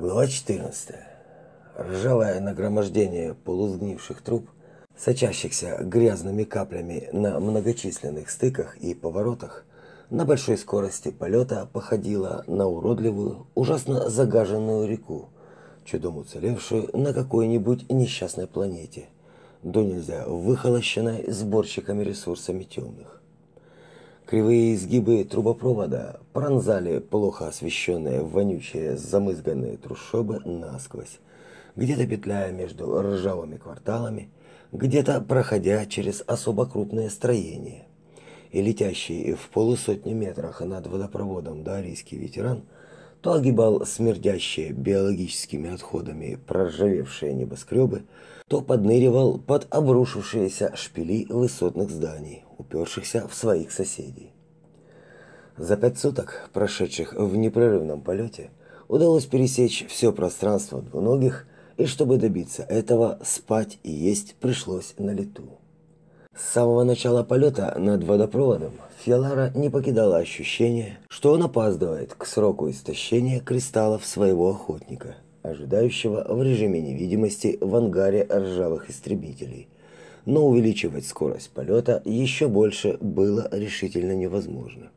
Глава 14. Ржавое нагромождение полусгнивших труб, сочащихся грязными каплями на многочисленных стыках и поворотах, на большой скорости полета походило на уродливую, ужасно загаженную реку, чудом уцелевшую на какой-нибудь несчастной планете, до нельзя выхолощенной сборщиками ресурсами темных. Кривые изгибы трубопровода пронзали плохо освещенные вонючие замызганные трущобы насквозь, где-то петляя между ржавыми кварталами, где-то проходя через особо крупные строения. И летящий в полусотни метрах над водопроводом дарийский ветеран то огибал смердящие биологическими отходами проржавевшие небоскребы, то подныривал под обрушившиеся шпили высотных зданий, упершихся в своих соседей. За пять суток, прошедших в непрерывном полете, удалось пересечь все пространство двуногих, и чтобы добиться этого, спать и есть пришлось на лету. С самого начала полета над водопроводом Фиалара не покидало ощущение, что он опаздывает к сроку истощения кристаллов своего охотника, ожидающего в режиме невидимости в ангаре ржавых истребителей – но увеличивать скорость полета еще больше было решительно невозможно.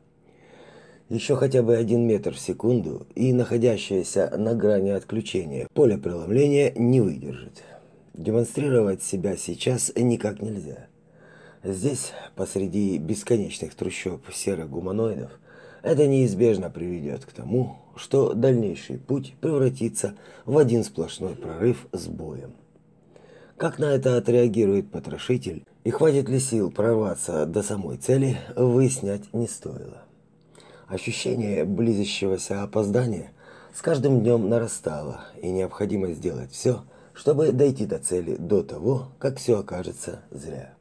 Еще хотя бы один метр в секунду, и находящееся на грани отключения поле преломления не выдержит. Демонстрировать себя сейчас никак нельзя. Здесь, посреди бесконечных трущоб серых гуманоидов, это неизбежно приведет к тому, что дальнейший путь превратится в один сплошной прорыв с боем. Как на это отреагирует потрошитель и хватит ли сил прорваться до самой цели, выяснять не стоило. Ощущение близящегося опоздания с каждым днем нарастало, и необходимо сделать все, чтобы дойти до цели до того, как все окажется зря.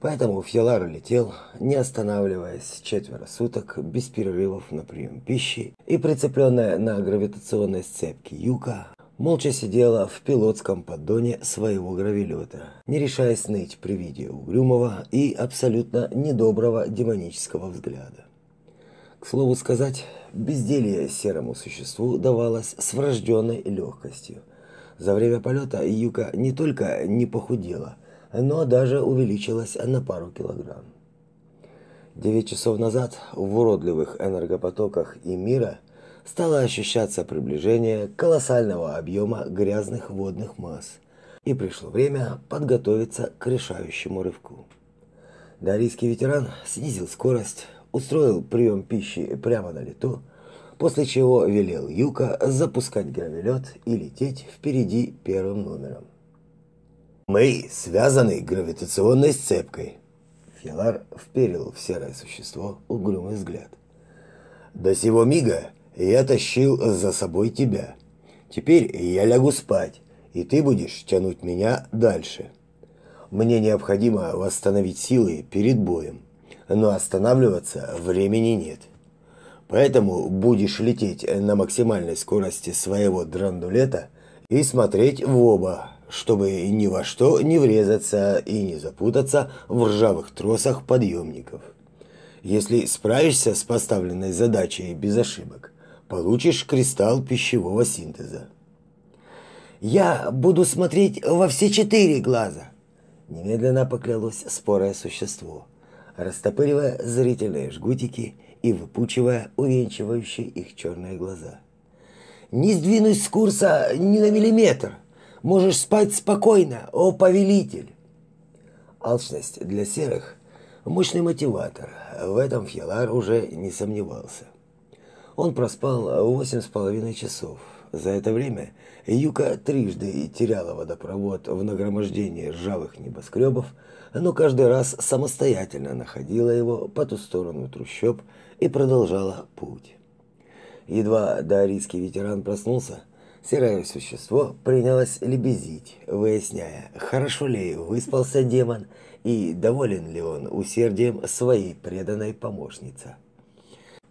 Поэтому Фьялар летел, не останавливаясь четверо суток, без перерывов на прием пищи, и прицепленная на гравитационной сцепке юка молча сидела в пилотском поддоне своего гравелета, не решаясь ныть при виде угрюмого и абсолютно недоброго демонического взгляда. К слову сказать, безделье серому существу давалось с врожденной легкостью. За время полета Юка не только не похудела, но даже увеличилась на пару килограмм. Девять часов назад в уродливых энергопотоках и мира стало ощущаться приближение колоссального объема грязных водных масс, и пришло время подготовиться к решающему рывку. Дарийский ветеран снизил скорость, устроил прием пищи прямо на лету, после чего велел Юка запускать гравелет и лететь впереди первым номером. «Мы связаны гравитационной сцепкой», Фьялар вперил в серое существо угрюмый взгляд. «До сего мига я тащил за собой тебя. Теперь я лягу спать, и ты будешь тянуть меня дальше. Мне необходимо восстановить силы перед боем, но останавливаться времени нет. Поэтому будешь лететь на максимальной скорости своего драндулета и смотреть в оба, чтобы ни во что не врезаться и не запутаться в ржавых тросах подъемников. Если справишься с поставленной задачей без ошибок, получишь кристалл пищевого синтеза. Я буду смотреть во все четыре глаза, немедленно поклялось спорое существо, растопыривая зрительные жгутики и выпучивая увенчивающие их черные глаза. Не сдвинусь с курса ни на миллиметр. Можешь спать спокойно, о повелитель. Алчность для серых мощный мотиватор. В этом Фьялар уже не сомневался. Он проспал восемь с половиной часов. За это время Юка трижды теряла водопровод в нагромождении ржавых небоскребов, но каждый раз самостоятельно находила его по ту сторону трущоб и продолжала путь. Едва дарийский ветеран проснулся, серое существо принялось лебезить, выясняя, хорошо ли выспался демон и доволен ли он усердием своей преданной помощницы.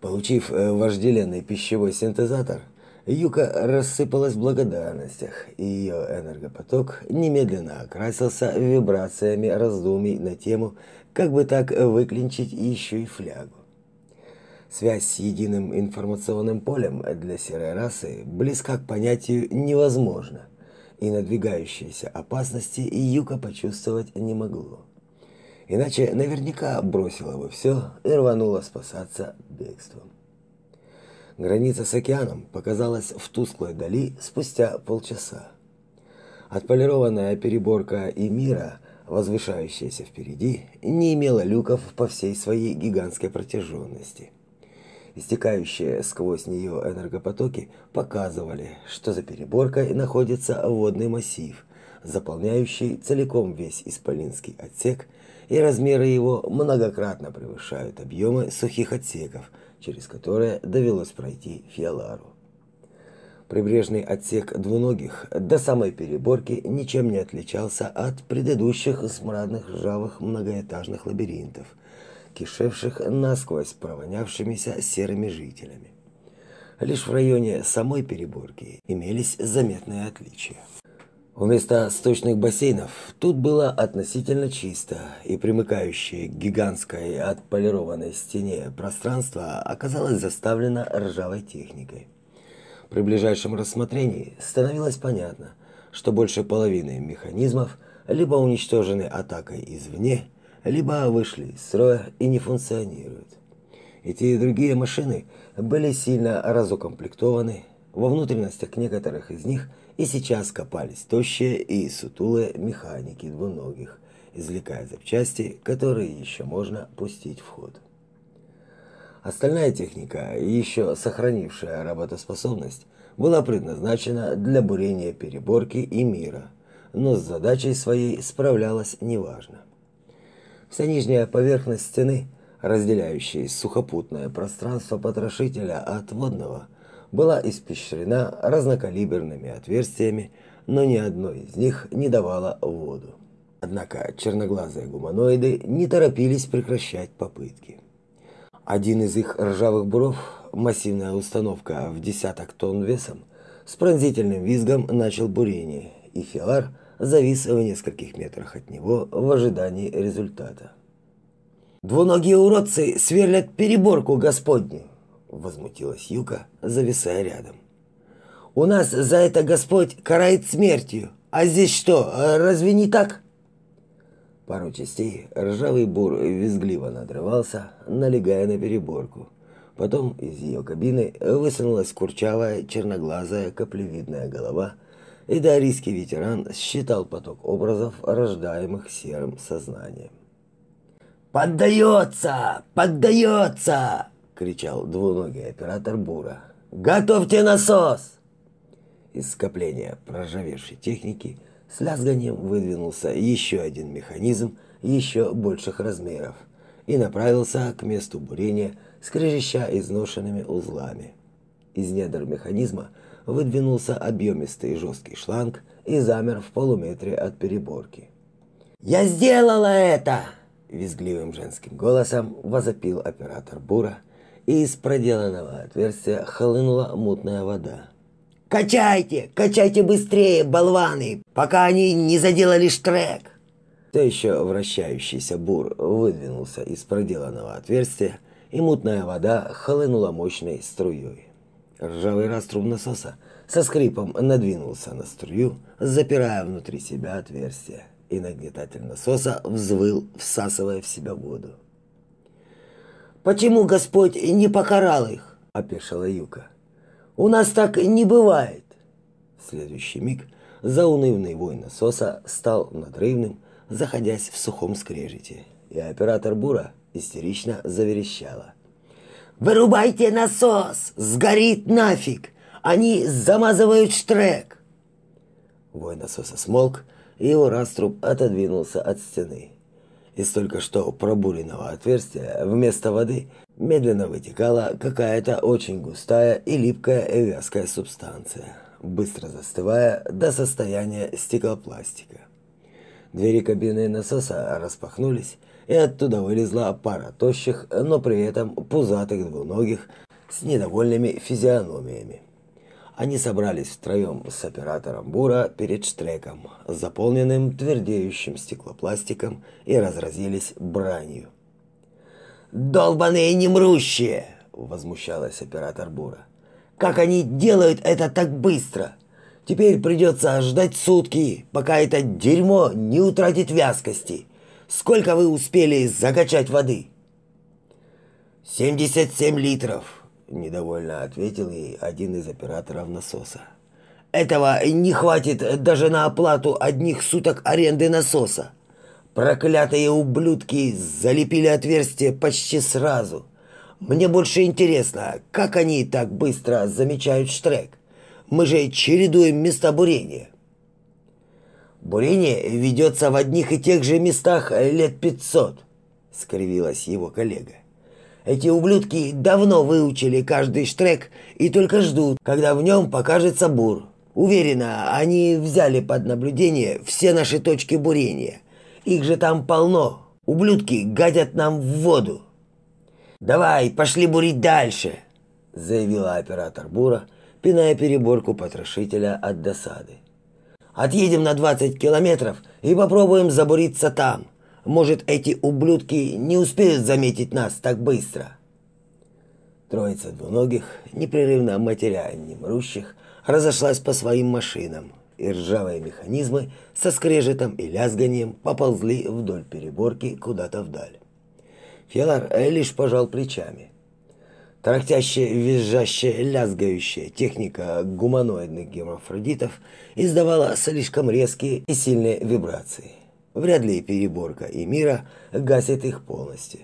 Получив э, вожделенный пищевой синтезатор, Юка рассыпалась в благодарностях, и ее энергопоток немедленно окрасился вибрациями раздумий на тему, как бы так выклинчить еще и флягу. Связь с единым информационным полем для серой расы близка к понятию «невозможно», и надвигающиеся опасности Юка почувствовать не могло. Иначе наверняка бросила бы все и рванула спасаться бегством. Граница с океаном показалась в тусклой дали спустя полчаса. Отполированная переборка и мира, возвышающаяся впереди, не имела люков по всей своей гигантской протяженности. Истекающие сквозь нее энергопотоки показывали, что за переборкой находится водный массив, заполняющий целиком весь Исполинский отсек, и размеры его многократно превышают объемы сухих отсеков, через которые довелось пройти Фиалару. Прибрежный отсек двуногих до самой переборки ничем не отличался от предыдущих смрадных ржавых многоэтажных лабиринтов, кишевших насквозь провонявшимися серыми жителями. Лишь в районе самой переборки имелись заметные отличия. Вместо сточных бассейнов тут было относительно чисто, и примыкающее к гигантской отполированной стене пространство оказалось заставлено ржавой техникой. При ближайшем рассмотрении становилось понятно, что больше половины механизмов либо уничтожены атакой извне, либо вышли из строя и не функционируют. И те и другие машины были сильно разукомплектованы, во внутренностях некоторых из них и сейчас копались тощие и сутулые механики двуногих, извлекая запчасти, которые еще можно пустить в ход. Остальная техника, еще сохранившая работоспособность, была предназначена для бурения переборки и мира, но с задачей своей справлялась неважно. Вся нижняя поверхность стены, разделяющая сухопутное пространство потрошителя от водного, была испещрена разнокалиберными отверстиями, но ни одно из них не давало воду. Однако черноглазые гуманоиды не торопились прекращать попытки. Один из их ржавых буров, массивная установка в десяток тонн весом, с пронзительным визгом начал бурение, и Филар завис в нескольких метрах от него в ожидании результата. «Двуногие уродцы сверлят переборку господню!» – возмутилась Юка, зависая рядом. «У нас за это Господь карает смертью, а здесь что, разве не так?» Пару частей ржавый бур визгливо надрывался, налегая на переборку. Потом из ее кабины высунулась курчавая, черноглазая, каплевидная голова, и ветеран считал поток образов, рождаемых серым сознанием. «Поддается! Поддается!» — кричал двуногий оператор бура. «Готовьте насос!» Из скопления проржавевшей техники с лязганием выдвинулся еще один механизм еще больших размеров и направился к месту бурения, скрежеща изношенными узлами. Из недр механизма выдвинулся объемистый жесткий шланг и замер в полуметре от переборки. «Я сделала это!» – визгливым женским голосом возопил оператор бура, и из проделанного отверстия хлынула мутная вода. Качайте, качайте быстрее, болваны, пока они не заделали штрек. Все еще вращающийся бур выдвинулся из проделанного отверстия, и мутная вода хлынула мощной струей. Ржавый раструб насоса со скрипом надвинулся на струю, запирая внутри себя отверстие, и нагнетатель насоса взвыл, всасывая в себя воду. «Почему Господь не покарал их?» – опешила Юка. У нас так не бывает. В следующий миг заунывный вой насоса стал надрывным, заходясь в сухом скрежете, и оператор бура истерично заверещала. «Вырубайте насос! Сгорит нафиг! Они замазывают штрек!» Вой насоса смолк, и его раструб отодвинулся от стены. Из только что пробуренного отверстия вместо воды медленно вытекала какая-то очень густая и липкая и вязкая субстанция, быстро застывая до состояния стеклопластика. Двери кабины насоса распахнулись, и оттуда вылезла пара тощих, но при этом пузатых двуногих с недовольными физиономиями. Они собрались втроем с оператором бура перед штреком, заполненным твердеющим стеклопластиком, и разразились бранью. «Долбаные немрущие!» – возмущалась оператор Бура. «Как они делают это так быстро? Теперь придется ждать сутки, пока это дерьмо не утратит вязкости. Сколько вы успели закачать воды?» «Семьдесят семь литров», – недовольно ответил ей один из операторов насоса. «Этого не хватит даже на оплату одних суток аренды насоса. Проклятые ублюдки залепили отверстие почти сразу. Мне больше интересно, как они так быстро замечают штрек. Мы же чередуем места бурения. Бурение ведется в одних и тех же местах лет пятьсот, скривилась его коллега. Эти ублюдки давно выучили каждый штрек и только ждут, когда в нем покажется бур. Уверена, они взяли под наблюдение все наши точки бурения – их же там полно. Ублюдки гадят нам в воду. Давай, пошли бурить дальше, заявила оператор бура, пиная переборку потрошителя от досады. Отъедем на 20 километров и попробуем забуриться там. Может, эти ублюдки не успеют заметить нас так быстро. Троица двуногих, непрерывно матеря немрущих, разошлась по своим машинам, и ржавые механизмы со скрежетом и лязганием поползли вдоль переборки куда-то вдаль. Фелар лишь пожал плечами. Тарахтящая, визжащая, лязгающая техника гуманоидных гермафродитов издавала слишком резкие и сильные вибрации. Вряд ли переборка и мира гасит их полностью.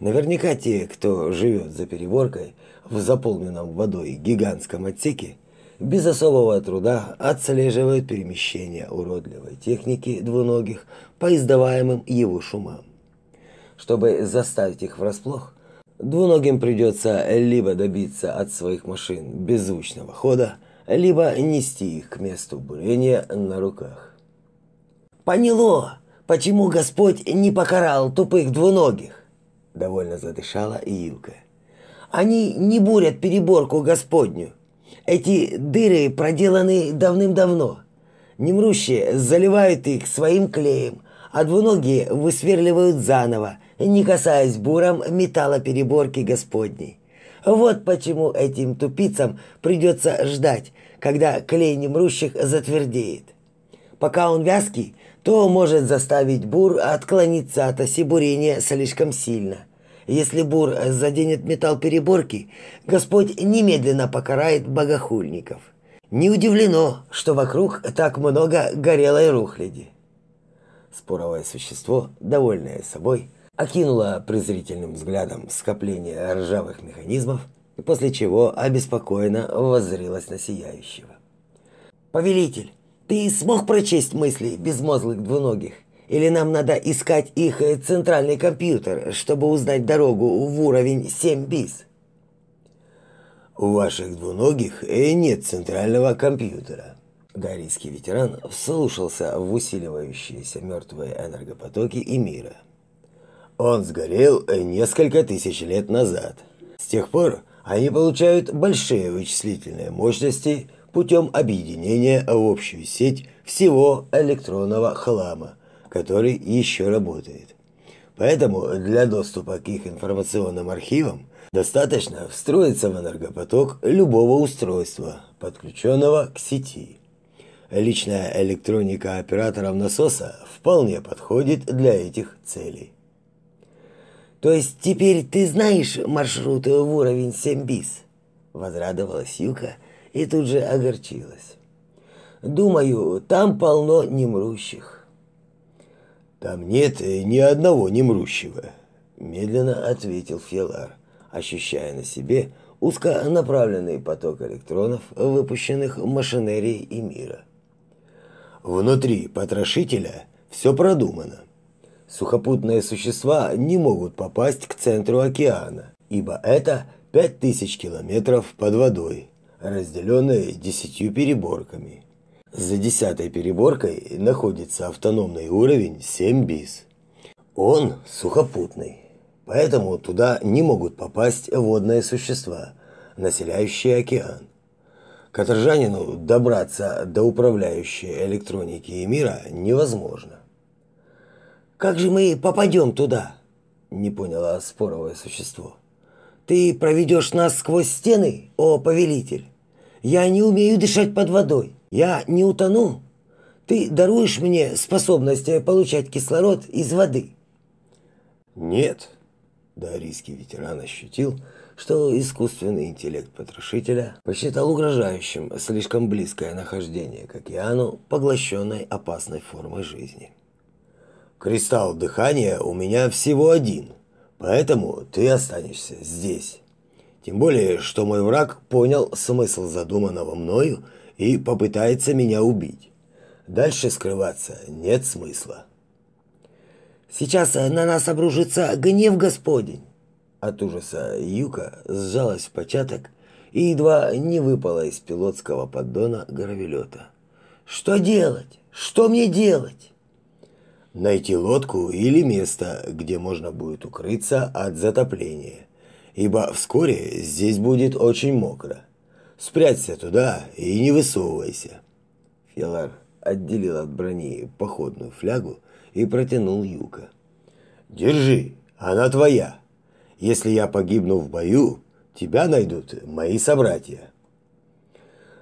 Наверняка те, кто живет за переборкой в заполненном водой гигантском отсеке, без особого труда отслеживают перемещение уродливой техники двуногих по издаваемым его шумам. Чтобы заставить их врасплох, двуногим придется либо добиться от своих машин беззвучного хода, либо нести их к месту бурения на руках. «Поняло, почему Господь не покарал тупых двуногих?» – довольно задышала Юка. «Они не бурят переборку Господню, эти дыры проделаны давным-давно. Немрущие заливают их своим клеем, а двуногие высверливают заново, не касаясь буром металлопереборки Господней. Вот почему этим тупицам придется ждать, когда клей немрущих затвердеет. Пока он вязкий, то может заставить бур отклониться от оси бурения слишком сильно – если бур заденет металл переборки, Господь немедленно покарает богохульников. Не удивлено, что вокруг так много горелой рухляди. Споровое существо, довольное собой, окинуло презрительным взглядом скопление ржавых механизмов, после чего обеспокоенно воззрилось на сияющего. «Повелитель, ты смог прочесть мысли безмозглых двуногих?» Или нам надо искать их центральный компьютер, чтобы узнать дорогу в уровень 7 бис? У ваших двуногих э, нет центрального компьютера. Гарийский ветеран вслушался в усиливающиеся мертвые энергопотоки и мира. Он сгорел э, несколько тысяч лет назад. С тех пор они получают большие вычислительные мощности путем объединения в общую сеть всего электронного хлама – который еще работает. Поэтому для доступа к их информационным архивам достаточно встроиться в энергопоток любого устройства, подключенного к сети. Личная электроника операторов насоса вполне подходит для этих целей. То есть теперь ты знаешь маршрут в уровень 7 бис? Возрадовалась Юка и тут же огорчилась. Думаю, там полно немрущих. «Там нет ни одного немрущего», – медленно ответил Фелар, ощущая на себе узконаправленный поток электронов, выпущенных машинерией и мира. «Внутри потрошителя все продумано. Сухопутные существа не могут попасть к центру океана, ибо это пять тысяч километров под водой, разделенные десятью переборками». За десятой переборкой находится автономный уровень 7 бис. Он сухопутный, поэтому туда не могут попасть водные существа, населяющие океан. Каторжанину добраться до управляющей электроники мира невозможно. «Как же мы попадем туда?» – не поняло споровое существо. Ты проведешь нас сквозь стены, о повелитель? Я не умею дышать под водой. Я не утону. Ты даруешь мне способность получать кислород из воды. Нет. Дарийский ветеран ощутил, что искусственный интеллект потрошителя посчитал угрожающим слишком близкое нахождение к океану, поглощенной опасной формой жизни. Кристалл дыхания у меня всего один, поэтому ты останешься здесь. Тем более, что мой враг понял смысл задуманного мною и попытается меня убить. Дальше скрываться нет смысла. Сейчас на нас обрушится гнев Господень. От ужаса Юка сжалась в початок и едва не выпала из пилотского поддона гравелета. Что делать? Что мне делать? Найти лодку или место, где можно будет укрыться от затопления, ибо вскоре здесь будет очень мокро. Спрячься туда и не высовывайся. Фелар отделил от брони походную флягу и протянул Юка. «Держи, она твоя. Если я погибну в бою, тебя найдут мои собратья».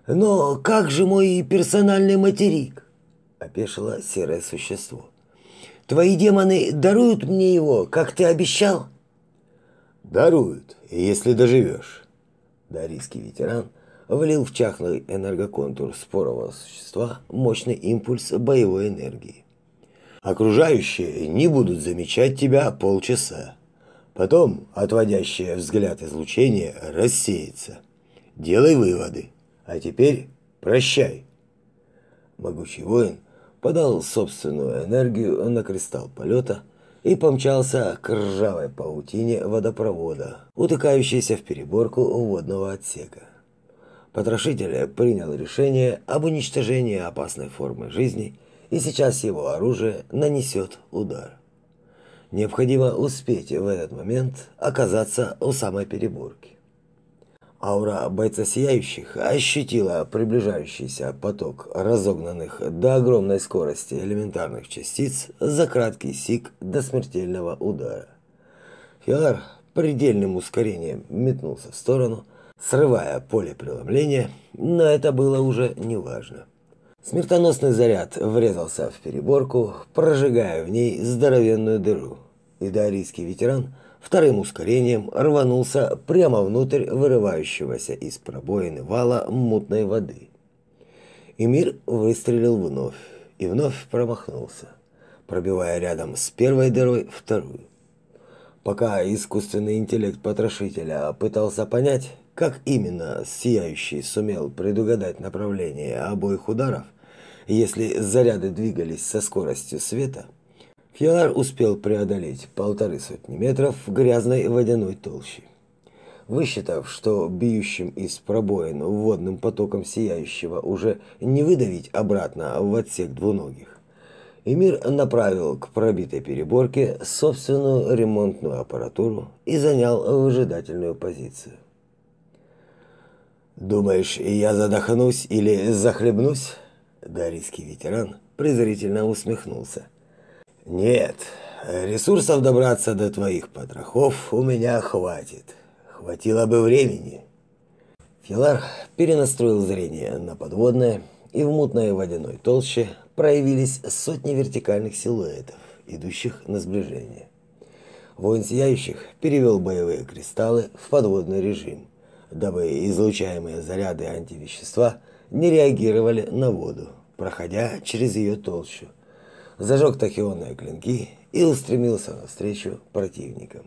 «Но как же мой персональный материк?» – опешило серое существо. «Твои демоны даруют мне его, как ты обещал?» «Даруют, если доживешь». Дарийский ветеран – влил в чахлый энергоконтур спорового существа мощный импульс боевой энергии. Окружающие не будут замечать тебя полчаса. Потом отводящее взгляд излучение рассеется. Делай выводы. А теперь прощай. Могучий воин подал собственную энергию на кристалл полета и помчался к ржавой паутине водопровода, утыкающейся в переборку водного отсека. Потрошитель принял решение об уничтожении опасной формы жизни, и сейчас его оружие нанесет удар. Необходимо успеть в этот момент оказаться у самой переборки. Аура бойца Сияющих ощутила приближающийся поток разогнанных до огромной скорости элементарных частиц за краткий сик до смертельного удара. Фиар предельным ускорением метнулся в сторону, срывая поле преломления, но это было уже неважно. Смертоносный заряд врезался в переборку, прожигая в ней здоровенную дыру. И дарийский ветеран вторым ускорением рванулся прямо внутрь вырывающегося из пробоины вала мутной воды. И мир выстрелил вновь и вновь промахнулся, пробивая рядом с первой дырой вторую. Пока искусственный интеллект потрошителя пытался понять, как именно Сияющий сумел предугадать направление обоих ударов, если заряды двигались со скоростью света, Фьялар успел преодолеть полторы сотни метров грязной водяной толщи. Высчитав, что бьющим из пробоин водным потоком Сияющего уже не выдавить обратно в отсек двуногих, Эмир направил к пробитой переборке собственную ремонтную аппаратуру и занял выжидательную позицию. «Думаешь, я задохнусь или захлебнусь?» Дарийский ветеран презрительно усмехнулся. «Нет, ресурсов добраться до твоих потрохов у меня хватит. Хватило бы времени». Филар перенастроил зрение на подводное, и в мутной водяной толще проявились сотни вертикальных силуэтов, идущих на сближение. Воин Сияющих перевел боевые кристаллы в подводный режим дабы излучаемые заряды антивещества не реагировали на воду, проходя через ее толщу. Зажег тахионные клинки и устремился навстречу противникам.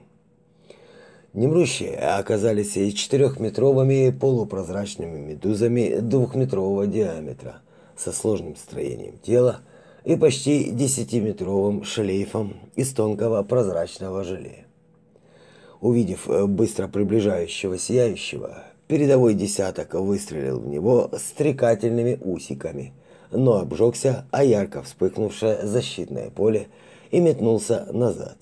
Немрущие оказались и четырехметровыми полупрозрачными медузами двухметрового диаметра со сложным строением тела и почти десятиметровым шлейфом из тонкого прозрачного желе. Увидев э, быстро приближающего сияющего, передовой десяток выстрелил в него стрекательными усиками, но обжегся о ярко вспыхнувшее защитное поле и метнулся назад.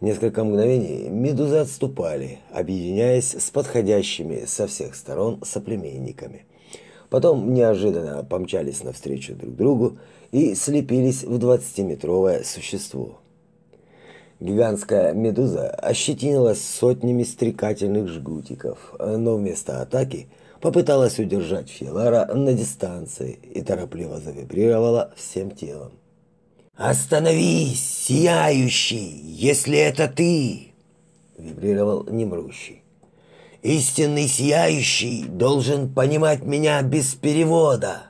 Несколько мгновений медузы отступали, объединяясь с подходящими со всех сторон соплеменниками. Потом неожиданно помчались навстречу друг другу и слепились в двадцатиметровое существо. Гигантская медуза ощетинилась сотнями стрекательных жгутиков, но вместо атаки попыталась удержать Филара на дистанции и торопливо завибрировала всем телом. «Остановись, сияющий, если это ты!» вибрировал немрущий. «Истинный сияющий должен понимать меня без перевода!»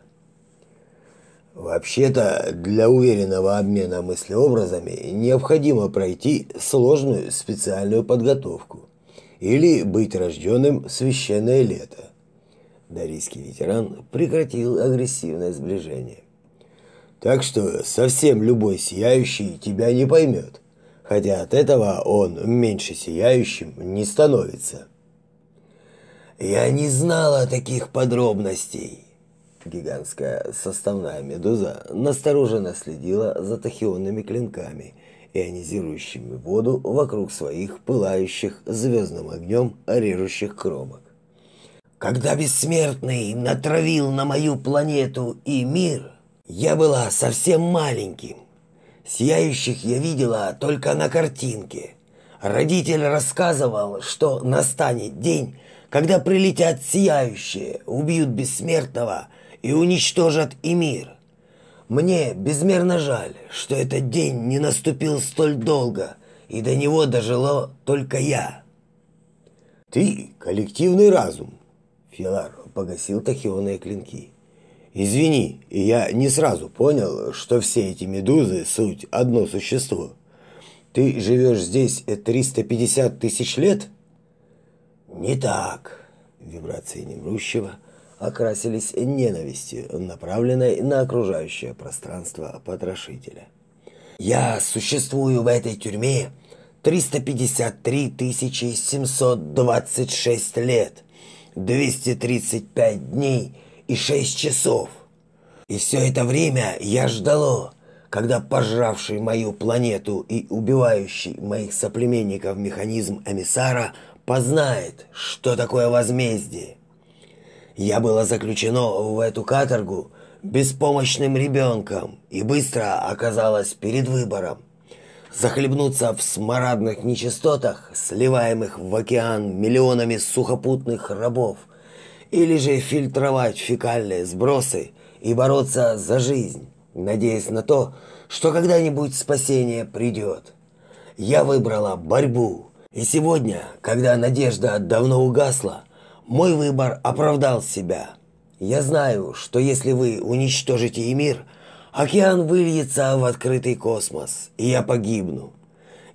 Вообще-то, для уверенного обмена мыслеобразами необходимо пройти сложную специальную подготовку или быть рожденным в священное лето. Дарийский ветеран прекратил агрессивное сближение. Так что совсем любой сияющий тебя не поймет, хотя от этого он меньше сияющим не становится. «Я не знала таких подробностей», Гигантская составная медуза настороженно следила за тахионными клинками, ионизирующими воду вокруг своих пылающих звездным огнем режущих кромок. «Когда Бессмертный натравил на мою планету и мир, я была совсем маленьким. Сияющих я видела только на картинке. Родитель рассказывал, что настанет день, когда прилетят сияющие, убьют Бессмертного – и уничтожат и мир. Мне безмерно жаль, что этот день не наступил столь долго, и до него дожило только я. Ты коллективный разум. Филар погасил тахионные клинки. Извини, я не сразу понял, что все эти медузы суть одно существо. Ты живешь здесь 350 тысяч лет? Не так. Вибрации немрущего – окрасились ненавистью, направленной на окружающее пространство потрошителя. «Я существую в этой тюрьме 353 726 лет, 235 дней и 6 часов. И все это время я ждало, когда пожравший мою планету и убивающий моих соплеменников механизм эмиссара познает, что такое возмездие. Я была заключена в эту каторгу беспомощным ребенком и быстро оказалась перед выбором. Захлебнуться в смарадных нечистотах, сливаемых в океан миллионами сухопутных рабов, или же фильтровать фекальные сбросы и бороться за жизнь, надеясь на то, что когда-нибудь спасение придет. Я выбрала борьбу, и сегодня, когда надежда давно угасла, мой выбор оправдал себя. Я знаю, что если вы уничтожите и мир, океан выльется в открытый космос, и я погибну.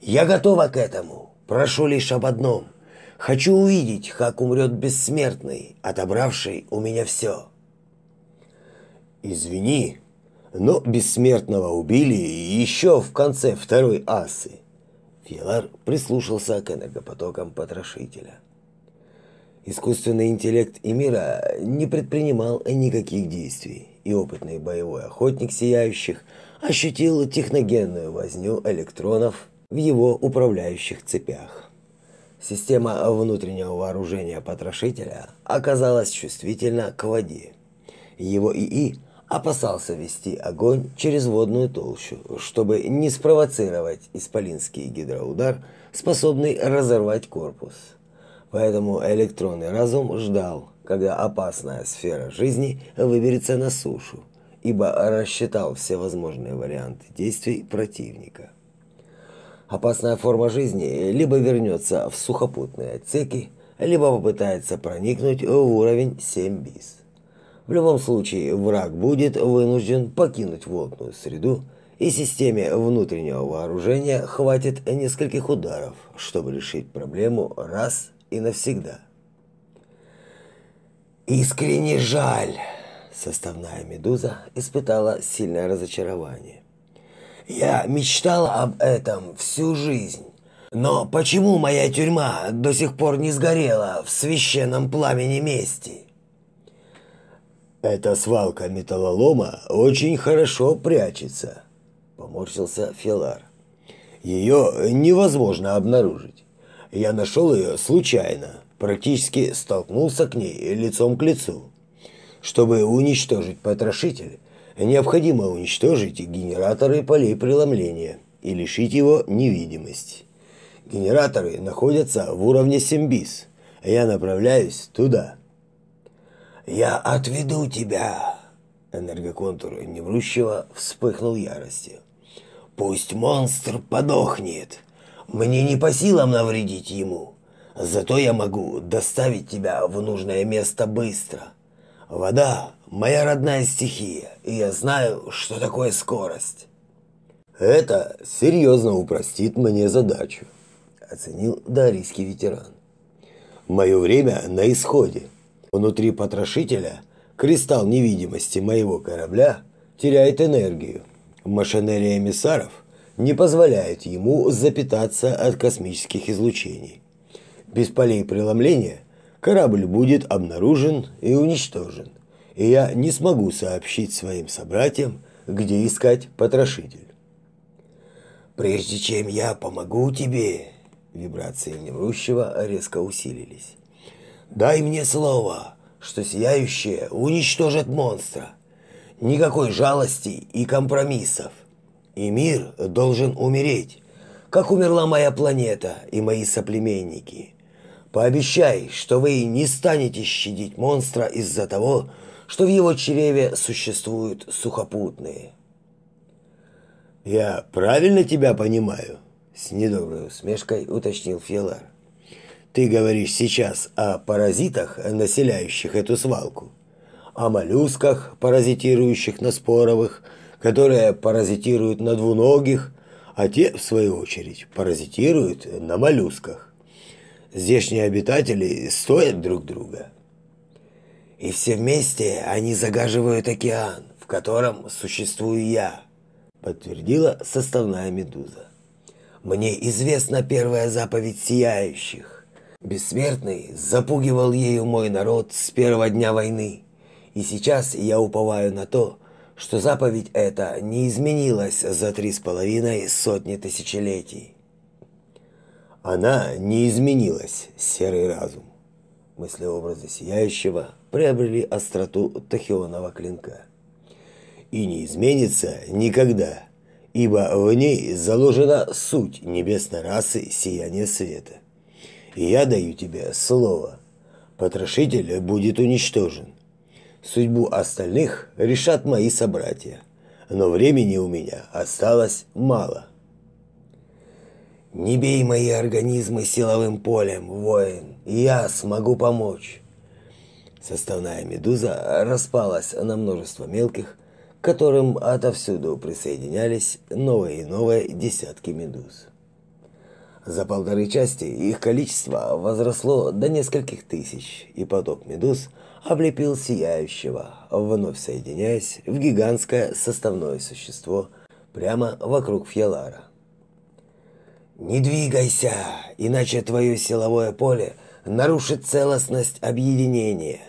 Я готова к этому. Прошу лишь об одном. Хочу увидеть, как умрет бессмертный, отобравший у меня все. Извини, но бессмертного убили еще в конце второй асы. Филар прислушался к энергопотокам потрошителя. Искусственный интеллект Эмира не предпринимал никаких действий, и опытный боевой охотник Сияющих ощутил техногенную возню электронов в его управляющих цепях. Система внутреннего вооружения потрошителя оказалась чувствительна к воде. Его ИИ опасался вести огонь через водную толщу, чтобы не спровоцировать исполинский гидроудар, способный разорвать корпус. Поэтому электронный разум ждал, когда опасная сфера жизни выберется на сушу, ибо рассчитал все возможные варианты действий противника. Опасная форма жизни либо вернется в сухопутные отсеки, либо попытается проникнуть в уровень 7 бис. В любом случае, враг будет вынужден покинуть водную среду, и системе внутреннего вооружения хватит нескольких ударов, чтобы решить проблему раз и навсегда. Искренне жаль, составная медуза испытала сильное разочарование. Я мечтала об этом всю жизнь. Но почему моя тюрьма до сих пор не сгорела в священном пламени мести? Эта свалка металлолома очень хорошо прячется, поморщился Филар. Ее невозможно обнаружить. Я нашел ее случайно, практически столкнулся к ней лицом к лицу. Чтобы уничтожить потрошитель, необходимо уничтожить генераторы полей преломления и лишить его невидимости. Генераторы находятся в уровне Симбис. Я направляюсь туда. Я отведу тебя. Энергоконтур Неврущего вспыхнул яростью. Пусть монстр подохнет. Мне не по силам навредить ему. Зато я могу доставить тебя в нужное место быстро. Вода – моя родная стихия, и я знаю, что такое скорость. Это серьезно упростит мне задачу, оценил дарийский ветеран. Мое время на исходе. Внутри потрошителя кристалл невидимости моего корабля теряет энергию. Машинерия эмиссаров не позволяет ему запитаться от космических излучений. Без полей преломления корабль будет обнаружен и уничтожен, и я не смогу сообщить своим собратьям, где искать потрошитель. Прежде чем я помогу тебе, вибрации Неврущего резко усилились. Дай мне слово, что сияющее уничтожит монстра. Никакой жалости и компромиссов. И мир должен умереть, как умерла моя планета и мои соплеменники. Пообещай, что вы не станете щадить монстра из-за того, что в его чреве существуют сухопутные. Я правильно тебя понимаю? С недоброй усмешкой уточнил Фелар. Ты говоришь сейчас о паразитах, населяющих эту свалку, о моллюсках, паразитирующих на споровых, которые паразитируют на двуногих, а те, в свою очередь, паразитируют на моллюсках. Здешние обитатели стоят друг друга. И все вместе они загаживают океан, в котором существую я, подтвердила составная медуза. Мне известна первая заповедь сияющих. Бессмертный запугивал ею мой народ с первого дня войны. И сейчас я уповаю на то, что заповедь эта не изменилась за три с половиной сотни тысячелетий. Она не изменилась, серый разум. Мысли-образы сияющего приобрели остроту тахионного клинка. И не изменится никогда, ибо в ней заложена суть небесной расы сияния света. И я даю тебе слово. Потрошитель будет уничтожен. Судьбу остальных решат мои собратья. Но времени у меня осталось мало. Не бей мои организмы силовым полем, воин, я смогу помочь. Составная медуза распалась на множество мелких, к которым отовсюду присоединялись новые и новые десятки медуз. За полторы части их количество возросло до нескольких тысяч, и поток медуз облепил сияющего, вновь соединяясь в гигантское составное существо прямо вокруг Фьялара. «Не двигайся, иначе твое силовое поле нарушит целостность объединения»,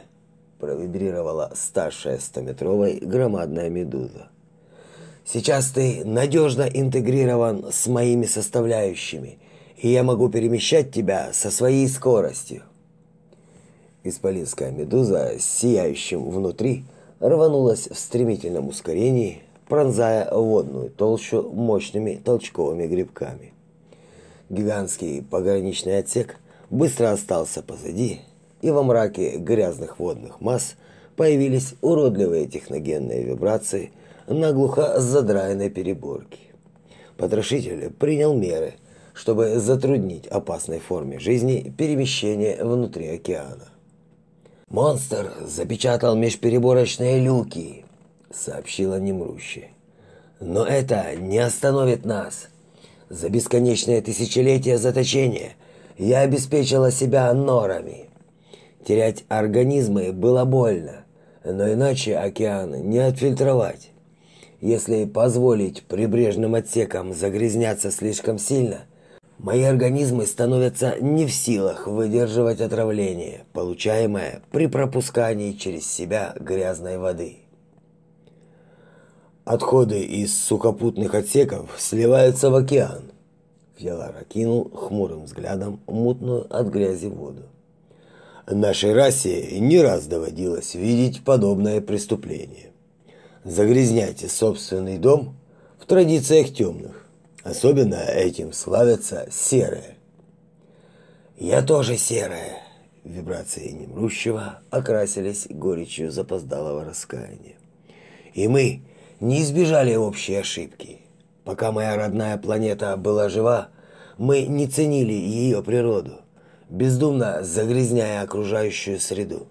провибрировала старшая стометровой громадная медуза. «Сейчас ты надежно интегрирован с моими составляющими, и я могу перемещать тебя со своей скоростью». Исполинская медуза сияющим внутри рванулась в стремительном ускорении, пронзая водную толщу мощными толчковыми грибками. Гигантский пограничный отсек быстро остался позади, и во мраке грязных водных масс появились уродливые техногенные вибрации наглухо задраенной переборки. Потрошитель принял меры, чтобы затруднить опасной форме жизни перемещение внутри океана. «Монстр запечатал межпереборочные люки», — сообщила немрущая. «Но это не остановит нас. За бесконечное тысячелетие заточения я обеспечила себя норами. Терять организмы было больно, но иначе океан не отфильтровать. Если позволить прибрежным отсекам загрязняться слишком сильно, мои организмы становятся не в силах выдерживать отравление, получаемое при пропускании через себя грязной воды. Отходы из сухопутных отсеков сливаются в океан. Фьялар окинул хмурым взглядом мутную от грязи воду. Нашей расе не раз доводилось видеть подобное преступление. Загрязняйте собственный дом в традициях темных. Особенно этим славятся серые. Я тоже серая. Вибрации немрущего окрасились горечью запоздалого раскаяния. И мы не избежали общей ошибки. Пока моя родная планета была жива, мы не ценили ее природу, бездумно загрязняя окружающую среду.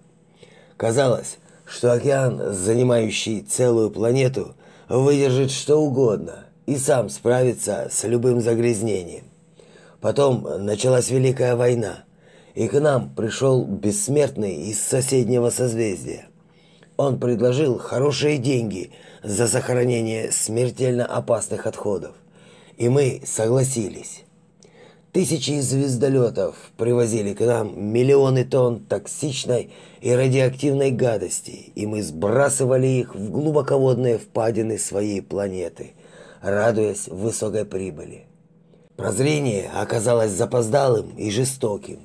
Казалось, что океан, занимающий целую планету, выдержит что угодно и сам справится с любым загрязнением. Потом началась Великая война, и к нам пришел бессмертный из соседнего созвездия. Он предложил хорошие деньги за сохранение смертельно опасных отходов, и мы согласились. Тысячи звездолетов привозили к нам миллионы тонн токсичной и радиоактивной гадости, и мы сбрасывали их в глубоководные впадины своей планеты, радуясь высокой прибыли. Прозрение оказалось запоздалым и жестоким.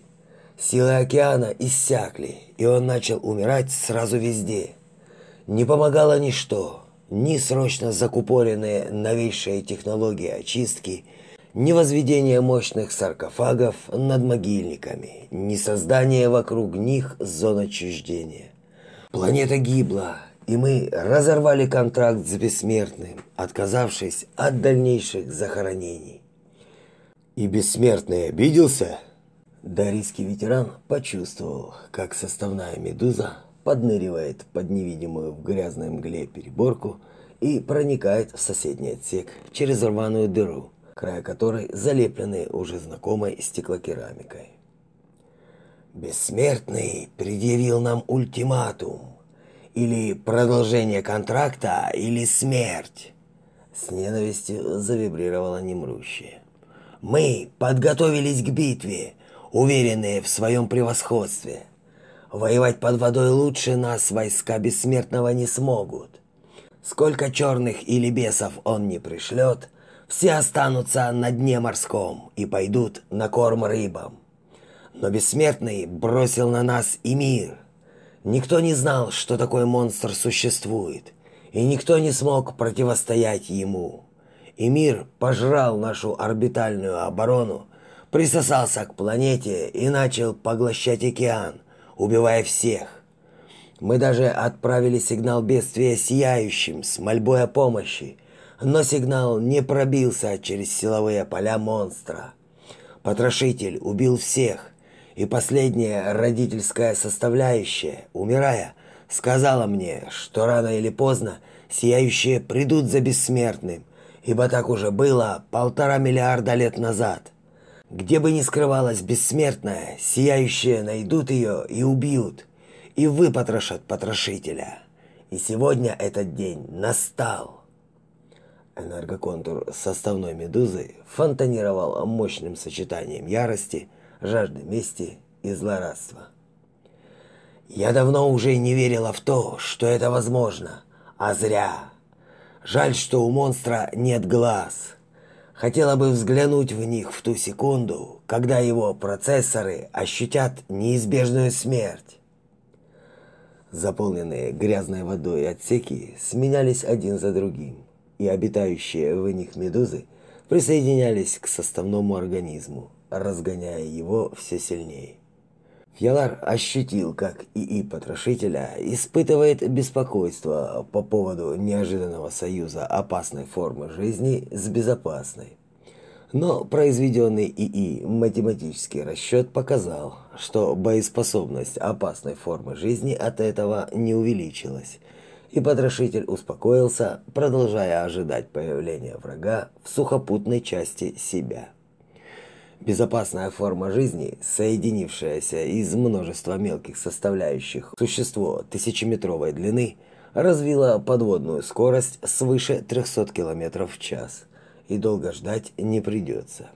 Силы океана иссякли, и он начал умирать сразу везде. Не помогало ничто, ни срочно закупоренные новейшие технологии очистки – ни возведение мощных саркофагов над могильниками, ни создание вокруг них зон отчуждения. Планета гибла, и мы разорвали контракт с бессмертным, отказавшись от дальнейших захоронений. И бессмертный обиделся? Дарийский ветеран почувствовал, как составная медуза подныривает под невидимую в грязной мгле переборку и проникает в соседний отсек через рваную дыру, края которой залеплены уже знакомой стеклокерамикой. Бессмертный предъявил нам ультиматум. Или продолжение контракта, или смерть. С ненавистью завибрировала немрущее. Мы подготовились к битве, уверенные в своем превосходстве. Воевать под водой лучше нас войска бессмертного не смогут. Сколько черных или бесов он не пришлет – все останутся на дне морском и пойдут на корм рыбам. Но бессмертный бросил на нас и мир. Никто не знал, что такой монстр существует, и никто не смог противостоять ему. И мир пожрал нашу орбитальную оборону, присосался к планете и начал поглощать океан, убивая всех. Мы даже отправили сигнал бедствия сияющим с мольбой о помощи, но сигнал не пробился через силовые поля монстра. Потрошитель убил всех, и последняя родительская составляющая, умирая, сказала мне, что рано или поздно сияющие придут за бессмертным, ибо так уже было полтора миллиарда лет назад. Где бы ни скрывалась бессмертная, сияющие найдут ее и убьют, и выпотрошат потрошителя. И сегодня этот день настал. Энергоконтур составной медузы фонтанировал мощным сочетанием ярости, жажды мести и злорадства. Я давно уже не верила в то, что это возможно, а зря. Жаль, что у монстра нет глаз. Хотела бы взглянуть в них в ту секунду, когда его процессоры ощутят неизбежную смерть. Заполненные грязной водой отсеки сменялись один за другим и обитающие в них медузы присоединялись к составному организму, разгоняя его все сильнее. Фьялар ощутил, как ИИ потрошителя испытывает беспокойство по поводу неожиданного союза опасной формы жизни с безопасной. Но произведенный ИИ математический расчет показал, что боеспособность опасной формы жизни от этого не увеличилась – и потрошитель успокоился, продолжая ожидать появления врага в сухопутной части себя. Безопасная форма жизни, соединившаяся из множества мелких составляющих существо тысячеметровой длины, развила подводную скорость свыше 300 км в час, и долго ждать не придется.